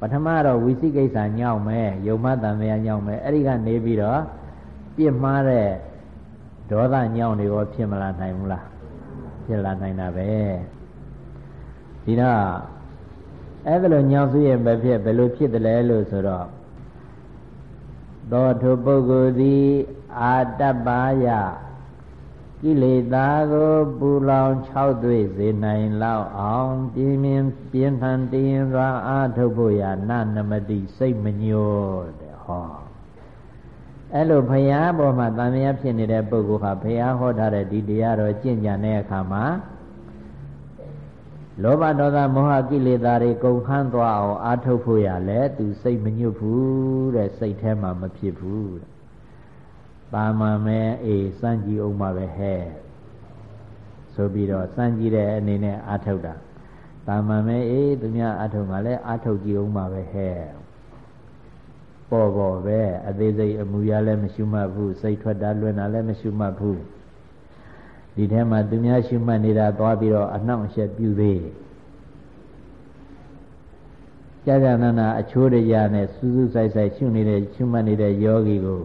ပထမတော့ဝိသိကိစ္စညောင်းမယ်ယုံမတန်မြာညောင်းမယ်အဲ့ဒီကနေပြီးတော့ပြစ်မှားတဲ့ဒေါသညောင်းတွေရောဖြစ်မလာနိုင်ဘူးလားဖြစ်လာနိုင်တာပဲဒီတော့အဲ့ဒါလိုညောင်းစုရဲ့မဖြစ်ဘယ်လိုဖြစ်တယ်လဲလို့ဆိုတော့သောထုပုဂ္ဂိုလ်သည်အာတပ္ပါယ ကိလေသာကိုပူလောင်6သွေ့စေနိုင်လောက်အောင်ပြင်းပြင်းပြင်းထန်တင်းစွာအာထုတ်ဖို့ရနနမတိစိတ်မညို့တဲ့ဟောအဲ့လိုဘုရားပေါ်မှာတန်မြတ်ဖြစ်နေတဲ့ပုဂ္ဂိုလ်ဟာဘုရားဟောထားတဲ့ဒီတရားတော်ကျင့်ကြံတဲ့အခါမှာလောဘဒေါသမောဟကိလေသာတွေကုန်ခန်းသွားအောင်အာထုတ်ဖို့ရလဲသူစိတ်မညွတ်ဘူးတဲ့စိတ်ထဲမှာမဖြစ်ဘူးတဲ့ ပါမမဲအေးစမ်းကြည့်အောင်ပါပဲဟဲ့ဆိုပြီးတော့စမ်းကြည့်တဲ့အနေနဲ့အာထုတ်တာပါမမဲအေးသူများအာထုတ်မှလည်းအာထုတ်ကြည့်အောင်ပါပဲဟဲ့ပေါ်ပေါ်ပဲအသေးစိတ်အမူအရာလည်းမရှိမှတ်ဘူးစိတ်ထွက်တာလွင်တာလည်းမရှိမှတ်ဘူးဒီထဲမှာသူများရှိမှတ်နေတာသွားပြီးတော့အနှောင့်အယှက်ပြုသေးကြာကြာနာနာအချိုးတရနဲ့စူးစူးဆိုင်ဆိုင်ရှုနေတဲ့ရှုမှတ်နေတဲ့ယောဂီကို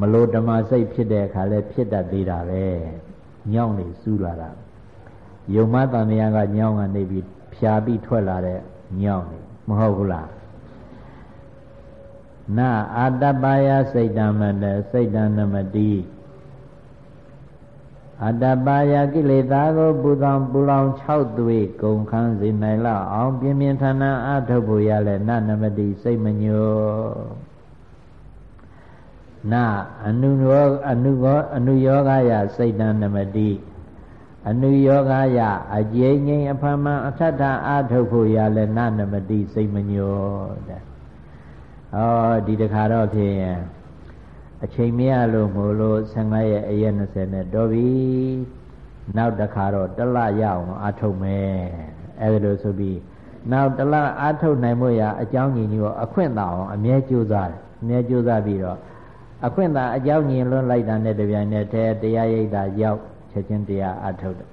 မလို့ဓမ္မစိတ်ဖြစ်တဲ့အခါလဲဖြစ်တတ်သေးတာပဲညောင်းနေစူးလာတာယုံမတန်မြာကညောင်းကနေပြီးဖြာပြီးထွက်လာတဲ့ညောင်းနေမဟုတ်ဘူးလားနာအာတပယစိတ်တမတစိတ်တနမတိအတ္တပါယကိလေသာကိုပူလောင်ပူလောင်6သွေးဂုံခန်းစေနိုင်လောက်အောင်ပြင်းပြင်းထန်ထန်အထုတ်ဖို့ရလဲနနမတိစိတ်မညို နာအနုရောအနုရောအနုယောဂယစိတ်တနမတိအနုယောဂယအကျဉ်းငိမ်အဖမှန်အထထအာထုတ်ဖို့ရလဲနနမတိစိတ်မညိုတဲ့ဟောဒီတခါတော့ဖြင့်အချိန်မရလို့မို့လို့15ရက်အရက်20နဲ့တော်ပြီနောက်တခါတော့တလရအောင်အာထုတ်မယ်အဲဒါလို့ဆိုပြီးနောက်တလအားထုတ်နိုင်မှုရာအကြောင်းကြီးကိုအခွင့်သာအောင်အမြဲကြိုးစားတယ်အမြဲကြိုးစားပြီးတော့ အခွင့်သာအကြောင်းကြီးလွန်းလိုက်တာနဲ့တပြိုင်နက်တည်းတရားရိပ်တာရောက်ချက်ချင်းတရားအားထုတ်တယ်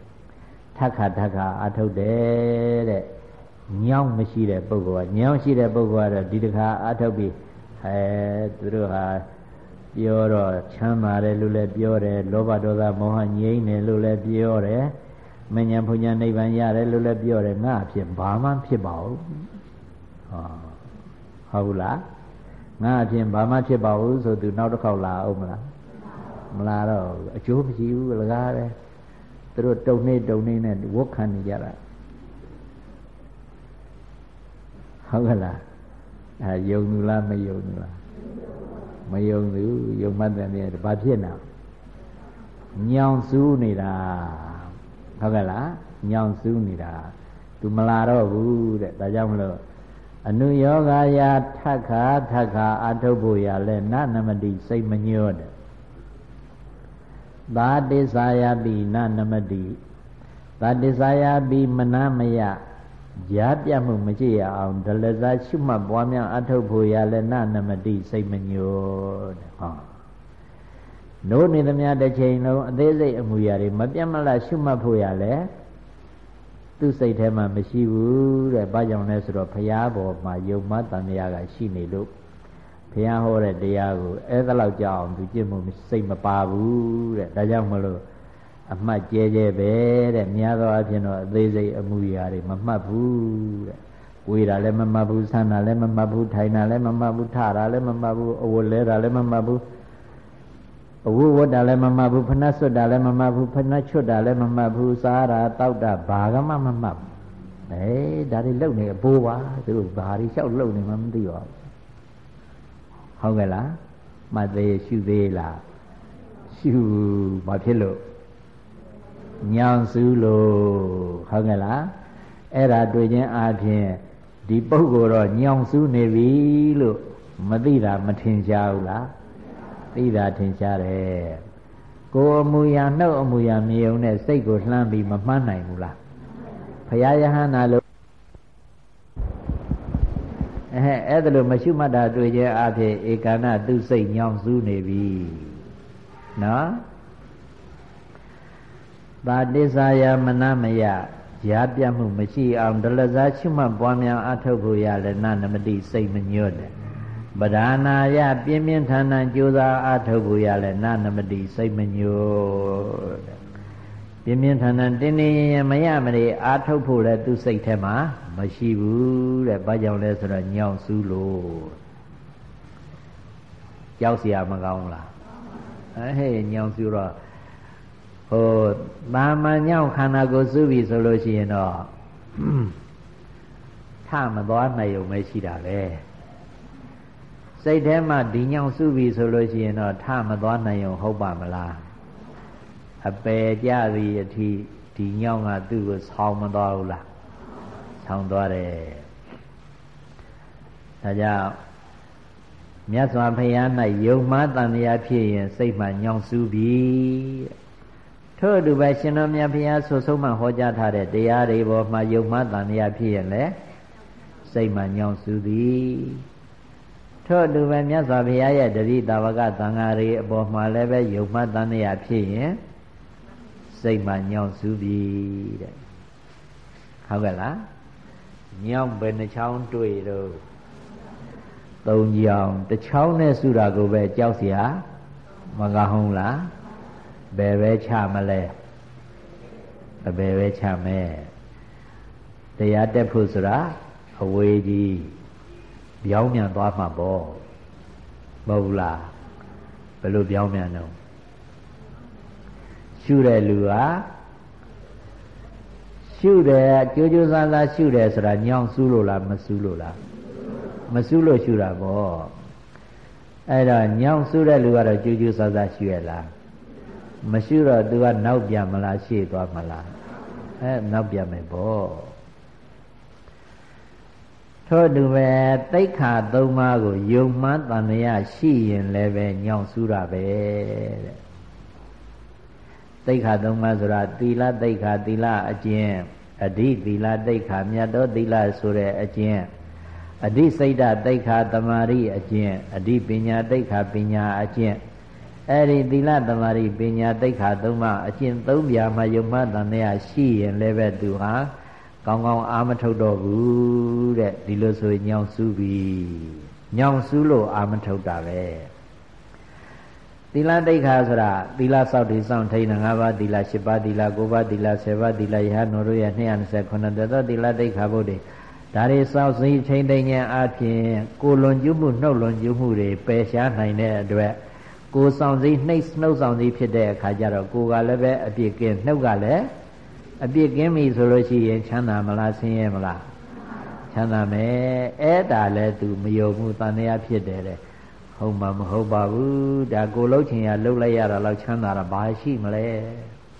ထက်ခါထက်ခါအားထုတ်တယ်တဲ့ညောင်းမရှိတဲ့ပုဂ္ဂိုလ်ကညောင်းရှိတဲ့ပုဂ္ဂိုလ်ကတော့ဒီတခါအားထုတ်ပြီးအဲသူတို့ဟာပြောတော့ချမ်းသာတယ်လို့လည်းပြောတယ်လောဘဒေါသမောဟငြိမ့်တယ်လို့လည်းပြောတယ်မဉ္ဇဉ်ဘုညာနိဗ္ဗာန်ရတယ်လို့လည်းပြောတယ်ငါအဖြစ်ဘာမှဖြစ်ပါဘူးဟောဟုတ်လား ငါအဖြစ်ဘာမှဖြစ်ပါဘူးဆိုသူနောက်တစ်ခေါက်လာအောင်မလားမလာတော့အကျိုးမရှိဘူးလကားပဲသူတို့တုံနေတုံနေနဲ့ဝတ်ခံနေကြတာဟုတ်ကလားအဲယုံသူလားမယုံသူလားမယုံသူယုံမှတ်တယ်ဘာဖြစ်နာညောင်စူးနေတာဟုတ်ကဲ့လားညောင်စူးနေတာသူမလာတော့ဘူးတဲ့ဒါကြောင့်မလို့ အနုယောဂာယာထက်ခါထက်ခါအာထုတ်ဖို့ရလဲနနမတိစိတ်မညောတဲ့သာတိစာယပိနနမတိသာတိစာယပိမနာမယရားပြတ်မှုမရှိရအောင်ဒလဇာရှုမှတ်ပွားများအထုတ်ဖို့ရလဲနနမတိစိတ်မညောတဲ့ဟောနိုးနေသမျှတစ်ချိန်လုံးအသေးစိတ်အမူအရာတွေမပြတ်မလတ်ရှုမှတ်ဖို့ရလဲ သူ့စိတ်ထဲမှာမရှိဘူးတဲ့ဘာကြောင့်လဲဆိုတော့ဘုရားပေါ်မှာယုံမှတန်တရားကရှိနေလို့ဘုရားဟောတဲ့တရားကိုအဲ့ဒါလောက်ကြောက်အောင်သူကြည့်မှုစိတ်မပါဘူးတဲ့ဒါကြောင့်မလို့အမှတ်ကျဲကျဲပဲတဲ့များသောအားဖြင့်တော့အသေးစိတ်အမူအရာတွေမမှတ်ဘူးတဲ့ဝေးတာလည်းမမှတ်ဘူးဆန်းတာလည်းမမှတ်ဘူးထိုင်တာလည်းမမှတ်ဘူးထတာလည်းမမှတ်ဘူးအဝတ်လဲတာလည်းမမှတ်ဘူး အဝတ်ဝတ်တာလည်းမမှတ်ဘူးဖနှက်ဆွတ်တာလည်းမမှတ်ဘူးဖနှက်ချွတ်တာလည်းမမှတ်ဘူးစားတာတောက်တာဘာကမှမမှတ်ဘူးအဲဒါတွေလုံနေအပိုးပါသူတို့ဘာတွေလျှောက်လုံနေမှမသိပါဘူးဟုတ်ကဲ့လားမှတ်သေးရှုသေးလားရှုဘာဖြစ်လို့ညောင်စုလို့ဟုတ်ကဲ့လားအဲ့ဒါတွေ့ချင်းအားဖြင့်ဒီပုဂ္ဂိုလ်တော့ညောင်စုနေပြီလို့မသိတာမထင်ရှားဘူးလား သိတာထင်ရှားတယ်ကိုယ်အမူအရာနှုတ်အမူအရာမြုံနဲ့စိတ်ကိုလှမ်းပြီးမမှန်းနိုင်ဘူးလားဘုရားယဟန္တာလို့အဲအဲ့ဒါလို့မရှုမှတ်တာတွေ့ခြင်းအဖြစ်ဧကန္နသူစိတ်ညောင်စူးနေပြီနော်သာတိစာယမနမယရားပြတ်မှုမရှိအောင်ဒလဇာရှုမှတ်ပွားများအထုတ်ဖို့ရလဲနနမတိစိတ်မညွတ်တယ် ပဓာနာယပြင်းပြင်းထန်ထန်ကြိုးစားအထုတ်ဖို့ရလဲနနမတိစိတ်မညို့ပြင်းပြင်းထန်ထန်တင်းတင်းရင်မရမနေအာထုတ်ဖို့လဲသူစိတ်ထဲမှာမရှိဘူးတဲ့ဘာကြောင့်လဲဆိုတော့ညောင်စူးလို့ကြောက်เสียမကောင်းလားအဲဟဲ့ညောင်စူးတော့ဟိုတာမန်ညောင်ခန္ဓာကိုယ်စူးပြီဆိုလို့ရှိရင်တော့ထမသွားနိုင်ုံပဲရှိတာပဲ စိတ်ထဲမှာဒီညောင်စုပြီဆိုလို့ရှိရင်တော့ထမသွားနိုင်ုံဟုတ်ပါမလားအပယ်ကြသည်အထိဒီညောင်ကသူ့ကိုဆောင်းမသွားဘူးလားဆောင်းသွားတယ်ဒါကြောင့်မြတ်စွာဘုရား၌ယုံမှတန်တရားဖြစ်ရင်စိတ်မှညောင်စုပြီထို့အတူပဲရှင်တော်မြတ်ဘုရားဆိုဆုံးမှဟောကြားထားတဲ့တရားတွေပေါ်မှာယုံမှတန်တရားဖြစ်ရင်လည်းစိတ်မှညောင်စုသည် ထို့အတူပဲမြတ်စွာဘုရားရဲ့တတိတာဝကသံဃာတွေအပေါ်မှာလည်းပဲယုံမှတ်တန်ရဖြစ်ရင်စိတ်မှညောင်စုပြီတဲ့ဟုတ်ကဲ့လားညောင်ဘယ်နှချောင်းတွေ့တော့သုံးချောင်းတစ်ချောင်းနဲ့စုတာကိုပဲကြောက်เสียမကောင်းလားဘယ်ပဲချမလဲအဘယ်ပဲချမဲတရားတက်ဖို့ဆိုတာအဝေးကြီး ပြောင်းမြန်သွားမှာပေါ့မဟုတ်လားဘယ်လိုပြောင်းမြန်တော့ရှုတဲ့လူကရှုတယ်ကြိုးကြိုးစားစားရှုတယ်ဆိုတာညောင်စူးလို့လားမစူးလို့လားမစူးလို့ရှုတာပေါ့အဲ့တော့ညောင်စူးတဲ့လူကတော့ကြိုးကြိုးစားစားရှုရလားမရှုတော့သူကနောက်ပြန်မလားရှေ့သွားမလားအဲနောက်ပြန်မယ်ပေါ့ ထို့တူပဲတိတ်ခါသုံးပါးကိုယုံမှန်းတန်မြာရှိရင်လည်းပဲညောင်စူးတာပဲတဲ့တိတ်ခါသုံးပါးဆိုတာသီလတိတ်ခါသီလအကျင့်အဓိသီလတိတ်ခါမြတ်သောသီလဆိုတဲ့အကျင့်အဓိစိတ်ဓာတိတ်ခါတမာရိအကျင့်အဓိပညာတိတ်ခါပညာအကျင့်အဲ့ဒီသီလတမာရိပညာတိတ်ခါသုံးပါအကျင့်သုံးပြာမှာယုံမှတန်တဲ့ရှိရင်လည်းပဲသူဟာ ကောင်းကောင်းအာမထုတ်တော့ဘူးတဲ့ဒီလိုဆိုရင်ညောင်စူးပြီညောင်စူးလို့အာမထုတ်တာပဲသီလတိတ်ခါဆိုတာသီလစောင့်တည်စောင့်ထိန်၅ပါးသီလ၈ပါးသီလ၉ပါးသီလ၁၀ပါးသီလယဟန်တို့ရဲ့229သောသီလတိတ်ခါဘုဒ္ဓဒါတွေစောင့်စည်းထိန်သိမ်းခြင်းအပြင်ကိုလွန်ကျူးမှုနှုတ်လွန်ကျူးမှုတွေပယ်ရှားနိုင်တဲ့အတွက်ကိုဆောင်စည်းနှိပ်နှုတ်ဆောင်စည်းဖြစ်တဲ့အခါကျတော့ကိုကလည်းပဲအပြစ်ကင်းနှုတ်ကလည်း အပြစ်ကင်းပြီဆိုလို့ရှိရင်ချမ်းသာမလားဆင်းရဲမလားချမ်းသာမယ်အဲ့ဒါလည်းသူမယုံမှုတန်တရားဖြစ်တယ်တဲ့ဟုတ်မှာမဟုတ်ပါဘူးဒါကိုလှုပ်ချင်ရလှုပ်လိုက်ရတာလောက်ချမ်းသာတာဘာရှိမလဲ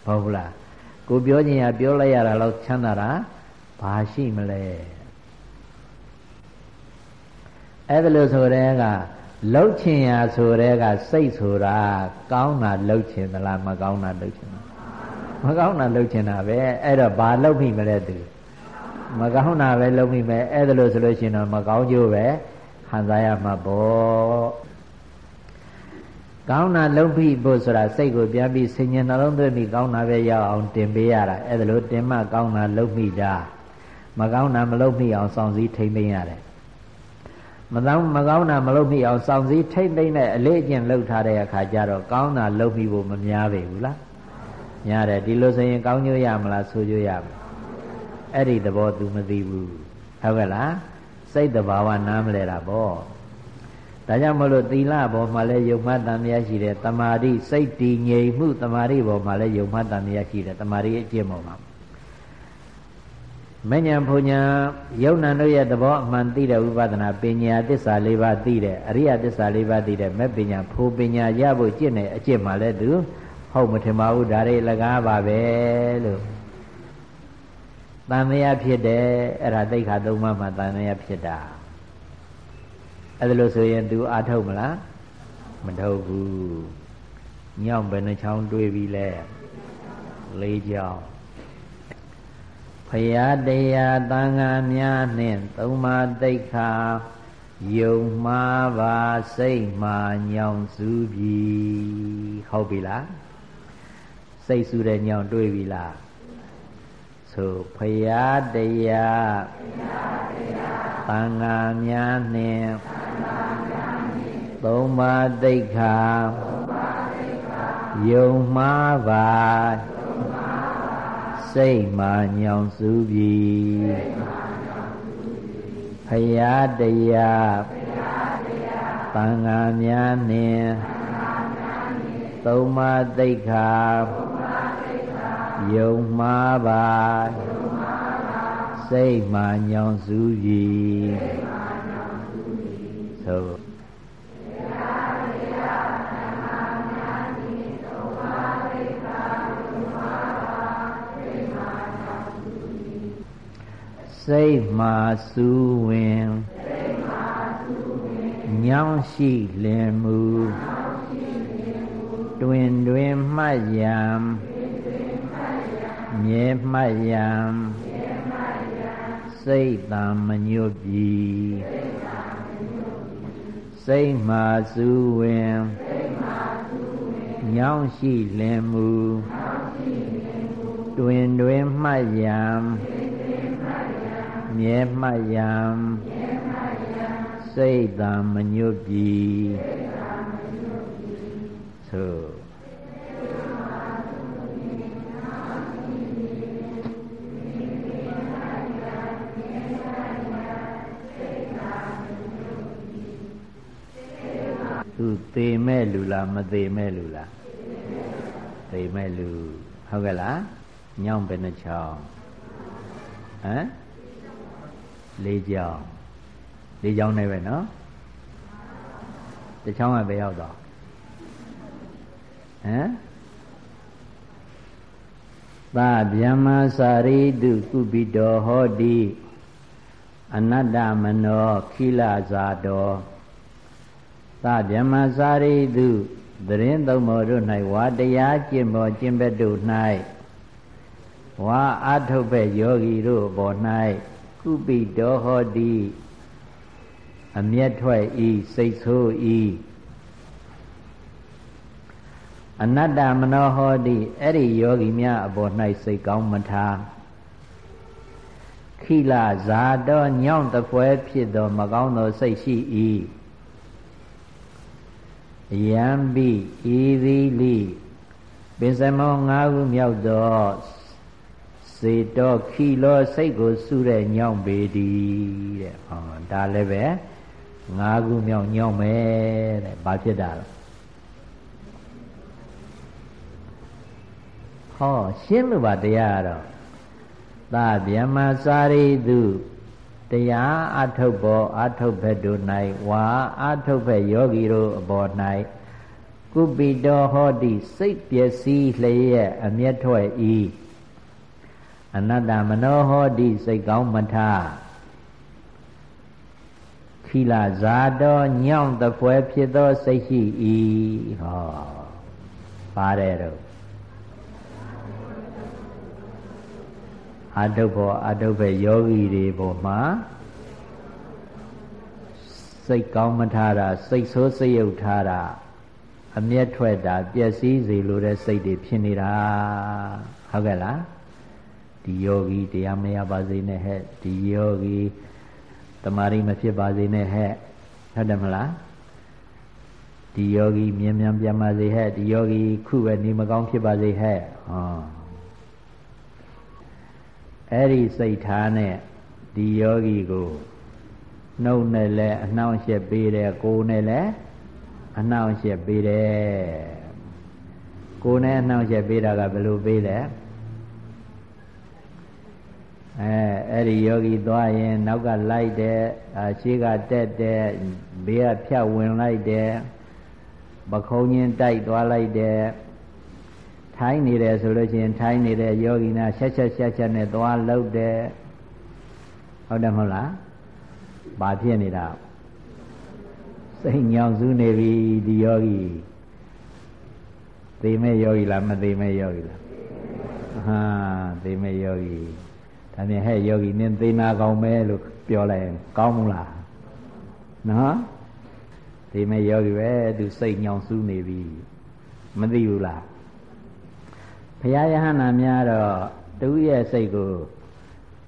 ဟုတ်ဘူးလားကိုပြောချင်ရပြောလိုက်ရတာလောက်ချမ်းသာတာဘာရှိမလဲအဲ့ဒါလို့ဆိုတဲ့ကလှုပ်ချင်ရဆိုတဲ့ကစိတ်ဆိုတာကောင်းတာလှုပ်ချင်သလားမကောင်းတာလှုပ်ချင်လား မကောင်းတာလှုပ်ချင်တာပဲအဲ့တော့ဘာလှုပ်မိမလဲသူမကောင်းတာပဲလှုပ်မိမယ်အဲ့ဒါလို့ဆိုလို့ရှိရင်တော့မကောင်းကျိုးပဲခံစားရမှာပေါ့ကောင်းတာလှုပ်ပြီးဖို့ဆိုတာစိတ်ကိုပြန်ပြီးဆင်ញံနှလုံးသွင်းပြီးကောင်းတာပဲရအောင်တင်ပေးရတာအဲ့ဒါလို့တင်မှကောင်းတာလှုပ်မိတာမကောင်းတာမလှုပ်မိအောင်စောင့်စည်းထိမ့်သိမ်းရတယ်မကောင်းမကောင်းတာမလုပ်မိအောင်စောင့်စည်းထိမ့်သိမ့်တဲ့အလေးအကျင့်လုပ်ထားတဲ့အခါကျတော့ကောင်းတာလုပ်မိဖို့မများပေဘူးလား များတယ်ဒီလိုဆိုရင်ကောင်းကျိုးရမလားဆိုးကျိုးရမလားအဲ့ဒီသဘော तू မသိဘူးဟုတ်ကဲ့လားစိတ်တဘာဝနားမလဲတာပေါ့ဒါကြောင့်မလို့သီလဘောမှာလည်းယုံမှတ်တန်မြတ်ရှိတယ်တမာတိစိတ်တည်ငြိမ်မှုတမာတိဘောမှာလည်းယုံမှတ်တန်မြတ်ရှိတယ်တမာတိအကျင့်ပေါ်မှာမဉ္ဇဉ်ဘုံညာယုံနာတို့ရဲ့သဘောအမှန်သိတဲ့ဝိပဿနာပညာသစ္စာ၄ပါးသိတဲ့အရိယသစ္စာ၄ပါးသိတဲ့မဲ့ပညာဖိုပညာရဖို့ကျင့်တဲ့အကျင့်မှလည်းသူ ဟုတ်မထင်ပါဘူးဒါတွေလကားပါပဲလို့တန်မြတ်ဖြစ်တယ်အဲ့ဒါသိခါသုံးပါးမှာတန်မြတ်ဖြစ်တာအဲ့ဒါလို့ဆိုရင် तू အာထုတ်မလားမထုတ်ဘူးညောင်းဘယ်နှချောင်းတွေးပြီးလဲလေးချောင်းဖရာတရားတန်ခါများနှင့်သုံးပါတိတ်ခါယုံမှားပါစိတ်မှာညောင်စုပြီဟုတ်ပြီလား စိတ်ဆူတဲ့ညောင်တွေးပြီလားဆိုဖရာတရားတန်ခါများနှင့်သုံးပါတိတ်ခါယုံမှားပါစိတ်မှညောင်စုပြီဖရာတရားတန်ဃာများနှင့်သုံးပါသိက္ခာ ယုံမှားပါစိတ်မှညောင်စုပြီသို့စိတ်မှာစူးဝင်ညောင်းရှိလင်မူတွင်တွင်မှတ်ရန် မြဲမှတ်ရန်စိတ်တံမညွတ်ပြီစိတ်မှာစူးဝင်ညောင်းရှိလင်မူတွင်တွင်မှတ်ရန်မြဲမှတ်ရန်စိတ်တံမညွတ်ပြီသို့ သူသေမဲ့လူလားမသေမဲ့လူလားသေမဲ့လူဟုတ်ကဲ့လားညောင်းပဲနှချောင်းဟမ်လေးကြောင်းလေးကြောင်းနဲ့ပဲနော်တချောင်းကပဲရောက်တော့ဟမ်သာဗျမ္မာစာရိတုကုပိတောဟောတိအနတ္တမနောခိလဇာတော သာဗျမ္မာစာရိတုသတင်းသုံးမောတို့၌ဝါတရားကျင့်မောကျင့်ဘက်တို့၌ဝဝါအာထုတ်ဖက်ယောဂီတို့ဘော၌ကုပိတောဟောတိအမျက်ထွက်ဤစိတ်ဆိုးဤအနတ္တမနောဟောတိအဲ့ဒီယောဂီများအပေါ်၌စိတ်ကောင်းမထားခိလဇာတော်ညောင်းတပွဲဖြစ်သော မကောင်းသောစိတ်ရှိ၏ ယံပိဤသီလိပင်စမော၅ခုမြောက်သောစေတောခီလောစိတ်ကိုစုတဲ့ညောင်းပေသည်တဲ့ဟောဒါလည်းပဲ၅ခုမြောက်ညောင်းမယ်တဲ့ဘာဖြစ်တာလဲဟောရှင်းလို့ပါတရားတော့သာဗျမစာရိတု တရားအထုတ်ဘောအထုတ်ဘက်တို့၌ဝါအထုတ်ဘက်ယောဂီတို့အပေါ်၌ကုပိတောဟောတိစိတ်ပျက်စီးလျက်အမျက်ထွက်ဤအနတ္တမနောဟောတိစိတ်ကောင်းမထခီလာဇာတော်ညောင်းတပွဲဖြစ်သောစိတ်ရှိ၏ဟောပါတယ်တော့ အာတုဘောအာတုဘယောဂီတွေပေါ်မှာစိတ်ကောင်းမထားတာစိတ်ဆိုးစိတ်ယုတ်ထားတာအမျက်ထွက်တာပျက်စီးစေလိုတဲ့စိတ်တွေဖြစ်နေတာဟုတ်ကဲ့လားဒီယောဂီတရားမရပါစေနဲ့ဟဲ့ဒီယောဂီတမာရီမဖြစ်ပါစေနဲ့ဟဲ့ဟုတ်တယ်မလားဒီယောဂီမြင်မြန်ပြန်ပါစေဟဲ့ဒီယောဂီခုပဲနေမကောင်းဖြစ်ပါစေဟဲ့ဟော အဲ့ဒီစိတ်ထားနဲ့ဒီယောဂီကိုနှုတ်နဲ့လည်းအနှောင့်အယှက်ပေးတယ်ကိုယ်နဲ့လည်းအနှောင့်အယှက်ပေးတယ်ကိုယ်နဲ့အနှောင့်အယှက်ပေးတာကဘယ်လိုပေးလဲအဲအဲ့ဒီယောဂီသွားရင်နောက်ကလိုက်တယ်အရှိကတက်တယ်ဘေးကဖြတ်ဝင်လိုက်တယ်ပခုံးချင်းတိုက်သွားလိုက်တယ် ထိုင်းနေတယ်ဆိုလို့ရှိရင် ထိုင်းနေတဲ့ယောဂီနာဆက်ဆက်ဆက်ဆက်နဲ့သွားလှုပ်တယ်ဟုတ်တယ်မဟုတ်လားဘာဖြစ်နေတာစိတ်ညောင်စုနေပြီဒီယောဂီသိမဲ့ယောဂီလားမသိမဲ့ယောဂီလားဟာသိမဲ့ယောဂီဒါဖြင့်ဟဲ့ယောဂီနင်းသိနာကောင်းမဲလို့ပြောလိုက်ရင်ကောင်းမလားနော်သိမဲ့ယောဂီပဲသူစိတ်ညောင်စုနေပြီမသိဘူးလား ဘုရားယဟနာများတော့တူရဲ့စိတ်ကို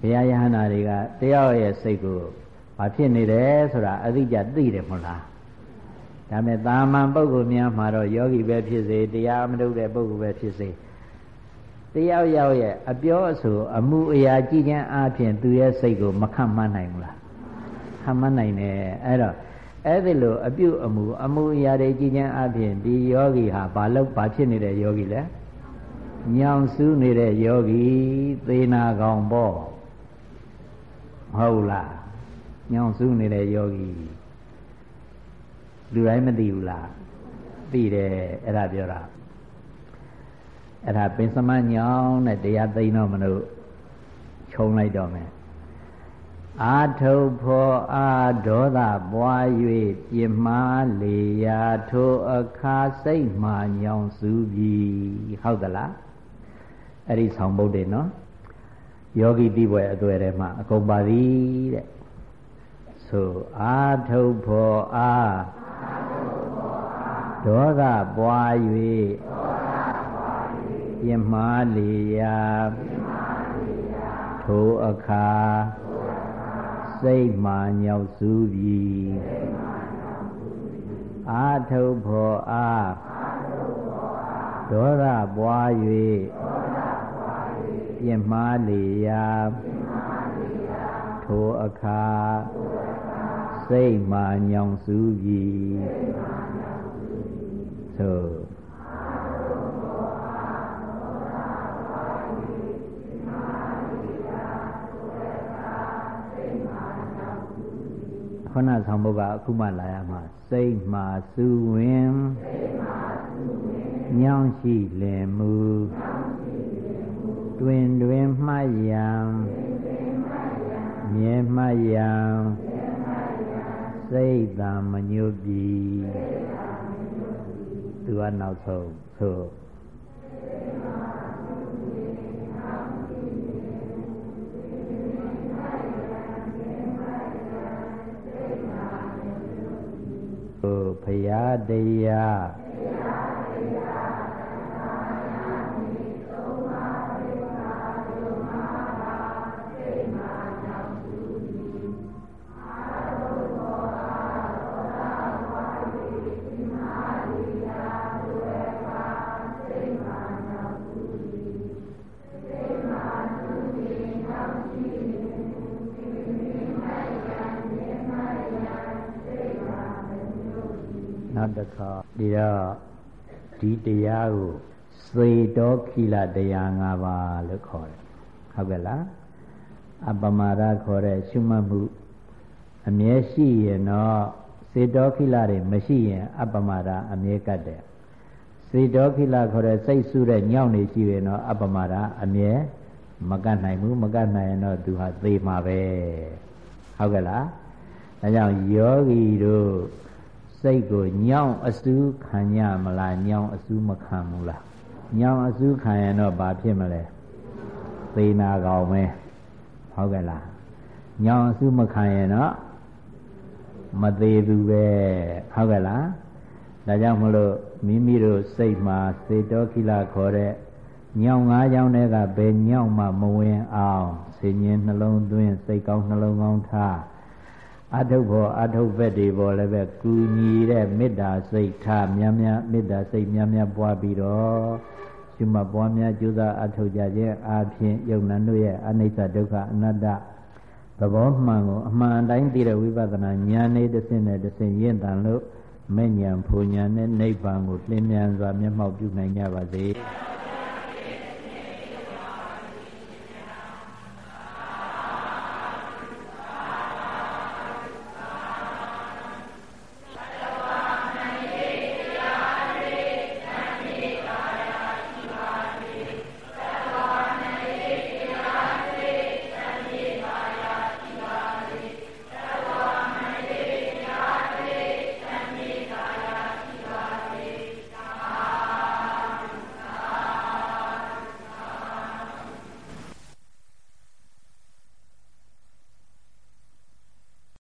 ဘုရားယဟနာတွေကတယောက်ရဲ့စိတ်ကိုဘာဖြစ်နေတယ်ဆိုတာအသိကြသိတယ်မဟုတ်လားဒါမဲ့တာမန်ပုဂ္ဂိုလ်များမှာတော့ယောဂီပဲဖြစ်စေတရားမထုတ်တဲ့ပုဂ္ဂိုလ်ပဲဖြစ်စေတယောက်ယောက်ရဲ့အပြောအဆိုအမှုအရာကြည်ခြင်းအပြင်သူရဲ့စိတ်ကိုမခံမှန်းနိုင်ဘူးလားခံမှန်းနိုင်တယ်အဲ့တော့အဲ့ဒီလိုအပြုအမှုအမှုအရာတွေကြည်ခြင်းအပြင်ဒီယောဂီဟာဘာလို့ဘာဖြစ်နေတဲ့ယောဂီလဲ ညောင်စူးနေတဲ့ယောဂီသေနာကောင်ပေါ့ဟုတ်လားညောင်စူးနေတဲ့ယောဂီလူတိုင်းမသိဘူးလားသိတယ်အဲ့ဒါပြောတာအဲ့ဒါပင်စမညောင်းနဲ့တရားသိတော့မလို့ခြုံလိုက်တော့မယ်အာထုဖောအာဒေါသပွား၍ပြမာလေရာထိုအခါစိတ်မှညောင်စုပြီဟုတ်သလား အဲ့ဒီဆောင်ဘုတ်တွေနော်ယောဂီတိဘွယ်အတွေ့ထဲမှာအကုန်ပါသည်တဲ့ဆိုအာထုဖောအာဒေါသပွား၍ပြမာလီယာထိုအခါစိတ်မှညောက်စုပြီအာထုဖောအာဒေါသပွား၍ ပြင်းမှားလေရာထိုအခါစိတ်မှညောင်စုပြီသို့ခဏဆောင်ဘုကအခုမှလာရမှာစိတ်မှစုဝင်ညောင်းရှိလင်မူ တွင်တွင်မှတ်ရန်မြဲမှတ်ရန်စိတ်သာမညွတ်ပြီသူကနောက်ဆုံးဆိုဘုရားတရားဘုရားတရား စ်ခါဒီတော့ဒီတရားကိုစေတောခိလတရား၅ပါးလို့ခေါ်တယ်ဟုတ်ကဲ့လားအပမာဒခေါ်တဲ့ရှုမှတ်မှုအမြဲရှိရင်တော့စေတောခိလတွေမရှိရင်အပမာဒအမြဲကတ်တယ်စေတောခိလခေါ်တဲ့စိတ်ဆူတဲ့ညောင်းနေရှိရင်တော့အပမာဒအမြဲမကတ်နိုင်ဘူးမကတ်နိုင်ရင်တော့သူဟာသေမှာပဲဟုတ်ကဲ့လားဒါကြောင့်ယောဂီတို့ စိတ်ကိုညောင်းအစူးခံရမလားညောင်းအစူးမခံဘူးလားညောင်းအစူးခံရင်တော့ဘာဖြစ်မလဲသေနာကောင်ပဲဟုတ်ကဲ့လားညောင်းအစူးမခံရင်တော့မသေးဘူးပဲဟုတ်ကဲ့လားဒါကြောင့်မလို့မိမိတို့စိတ်မှာစေတောခိလခေါ်တဲ့ညောင်ငါးချောင်းတွေကဘယ်ညောင်မှမဝင်အောင်စေញင်းနှလုံးသွင်းစိတ်ကောင်းနှလုံးကောင်းထား အထုပ်ဘောအထုပ်ဘက်တွေပေါ်လည်းပဲကူညီတဲ့မေတ္တာစိတ်ထားများများမေတ္တာစိတ်များများပွားပြီးတော့ရှင်မပွားများကြိုးစားအထုပ်ကြခြင်းအပြင်ယုံနာတို့ရဲ့အနိစ္စဒုက္ခအနတ္တသဘောမှန်ကိုအမှန်တိုင်းသိတဲ့ဝိပဿနာဉာဏ်နဲ့တစ်ဆင့်နဲ့တစ်ဆင့်ရင့်တန်လို့မဲ့ဉာဏ်ဖူဉာဏ်နဲ့နိဗ္ဗာန်ကိုလင်းမြန်စွာမျက်မှောက်ပြုနိုင်ကြပါစေ။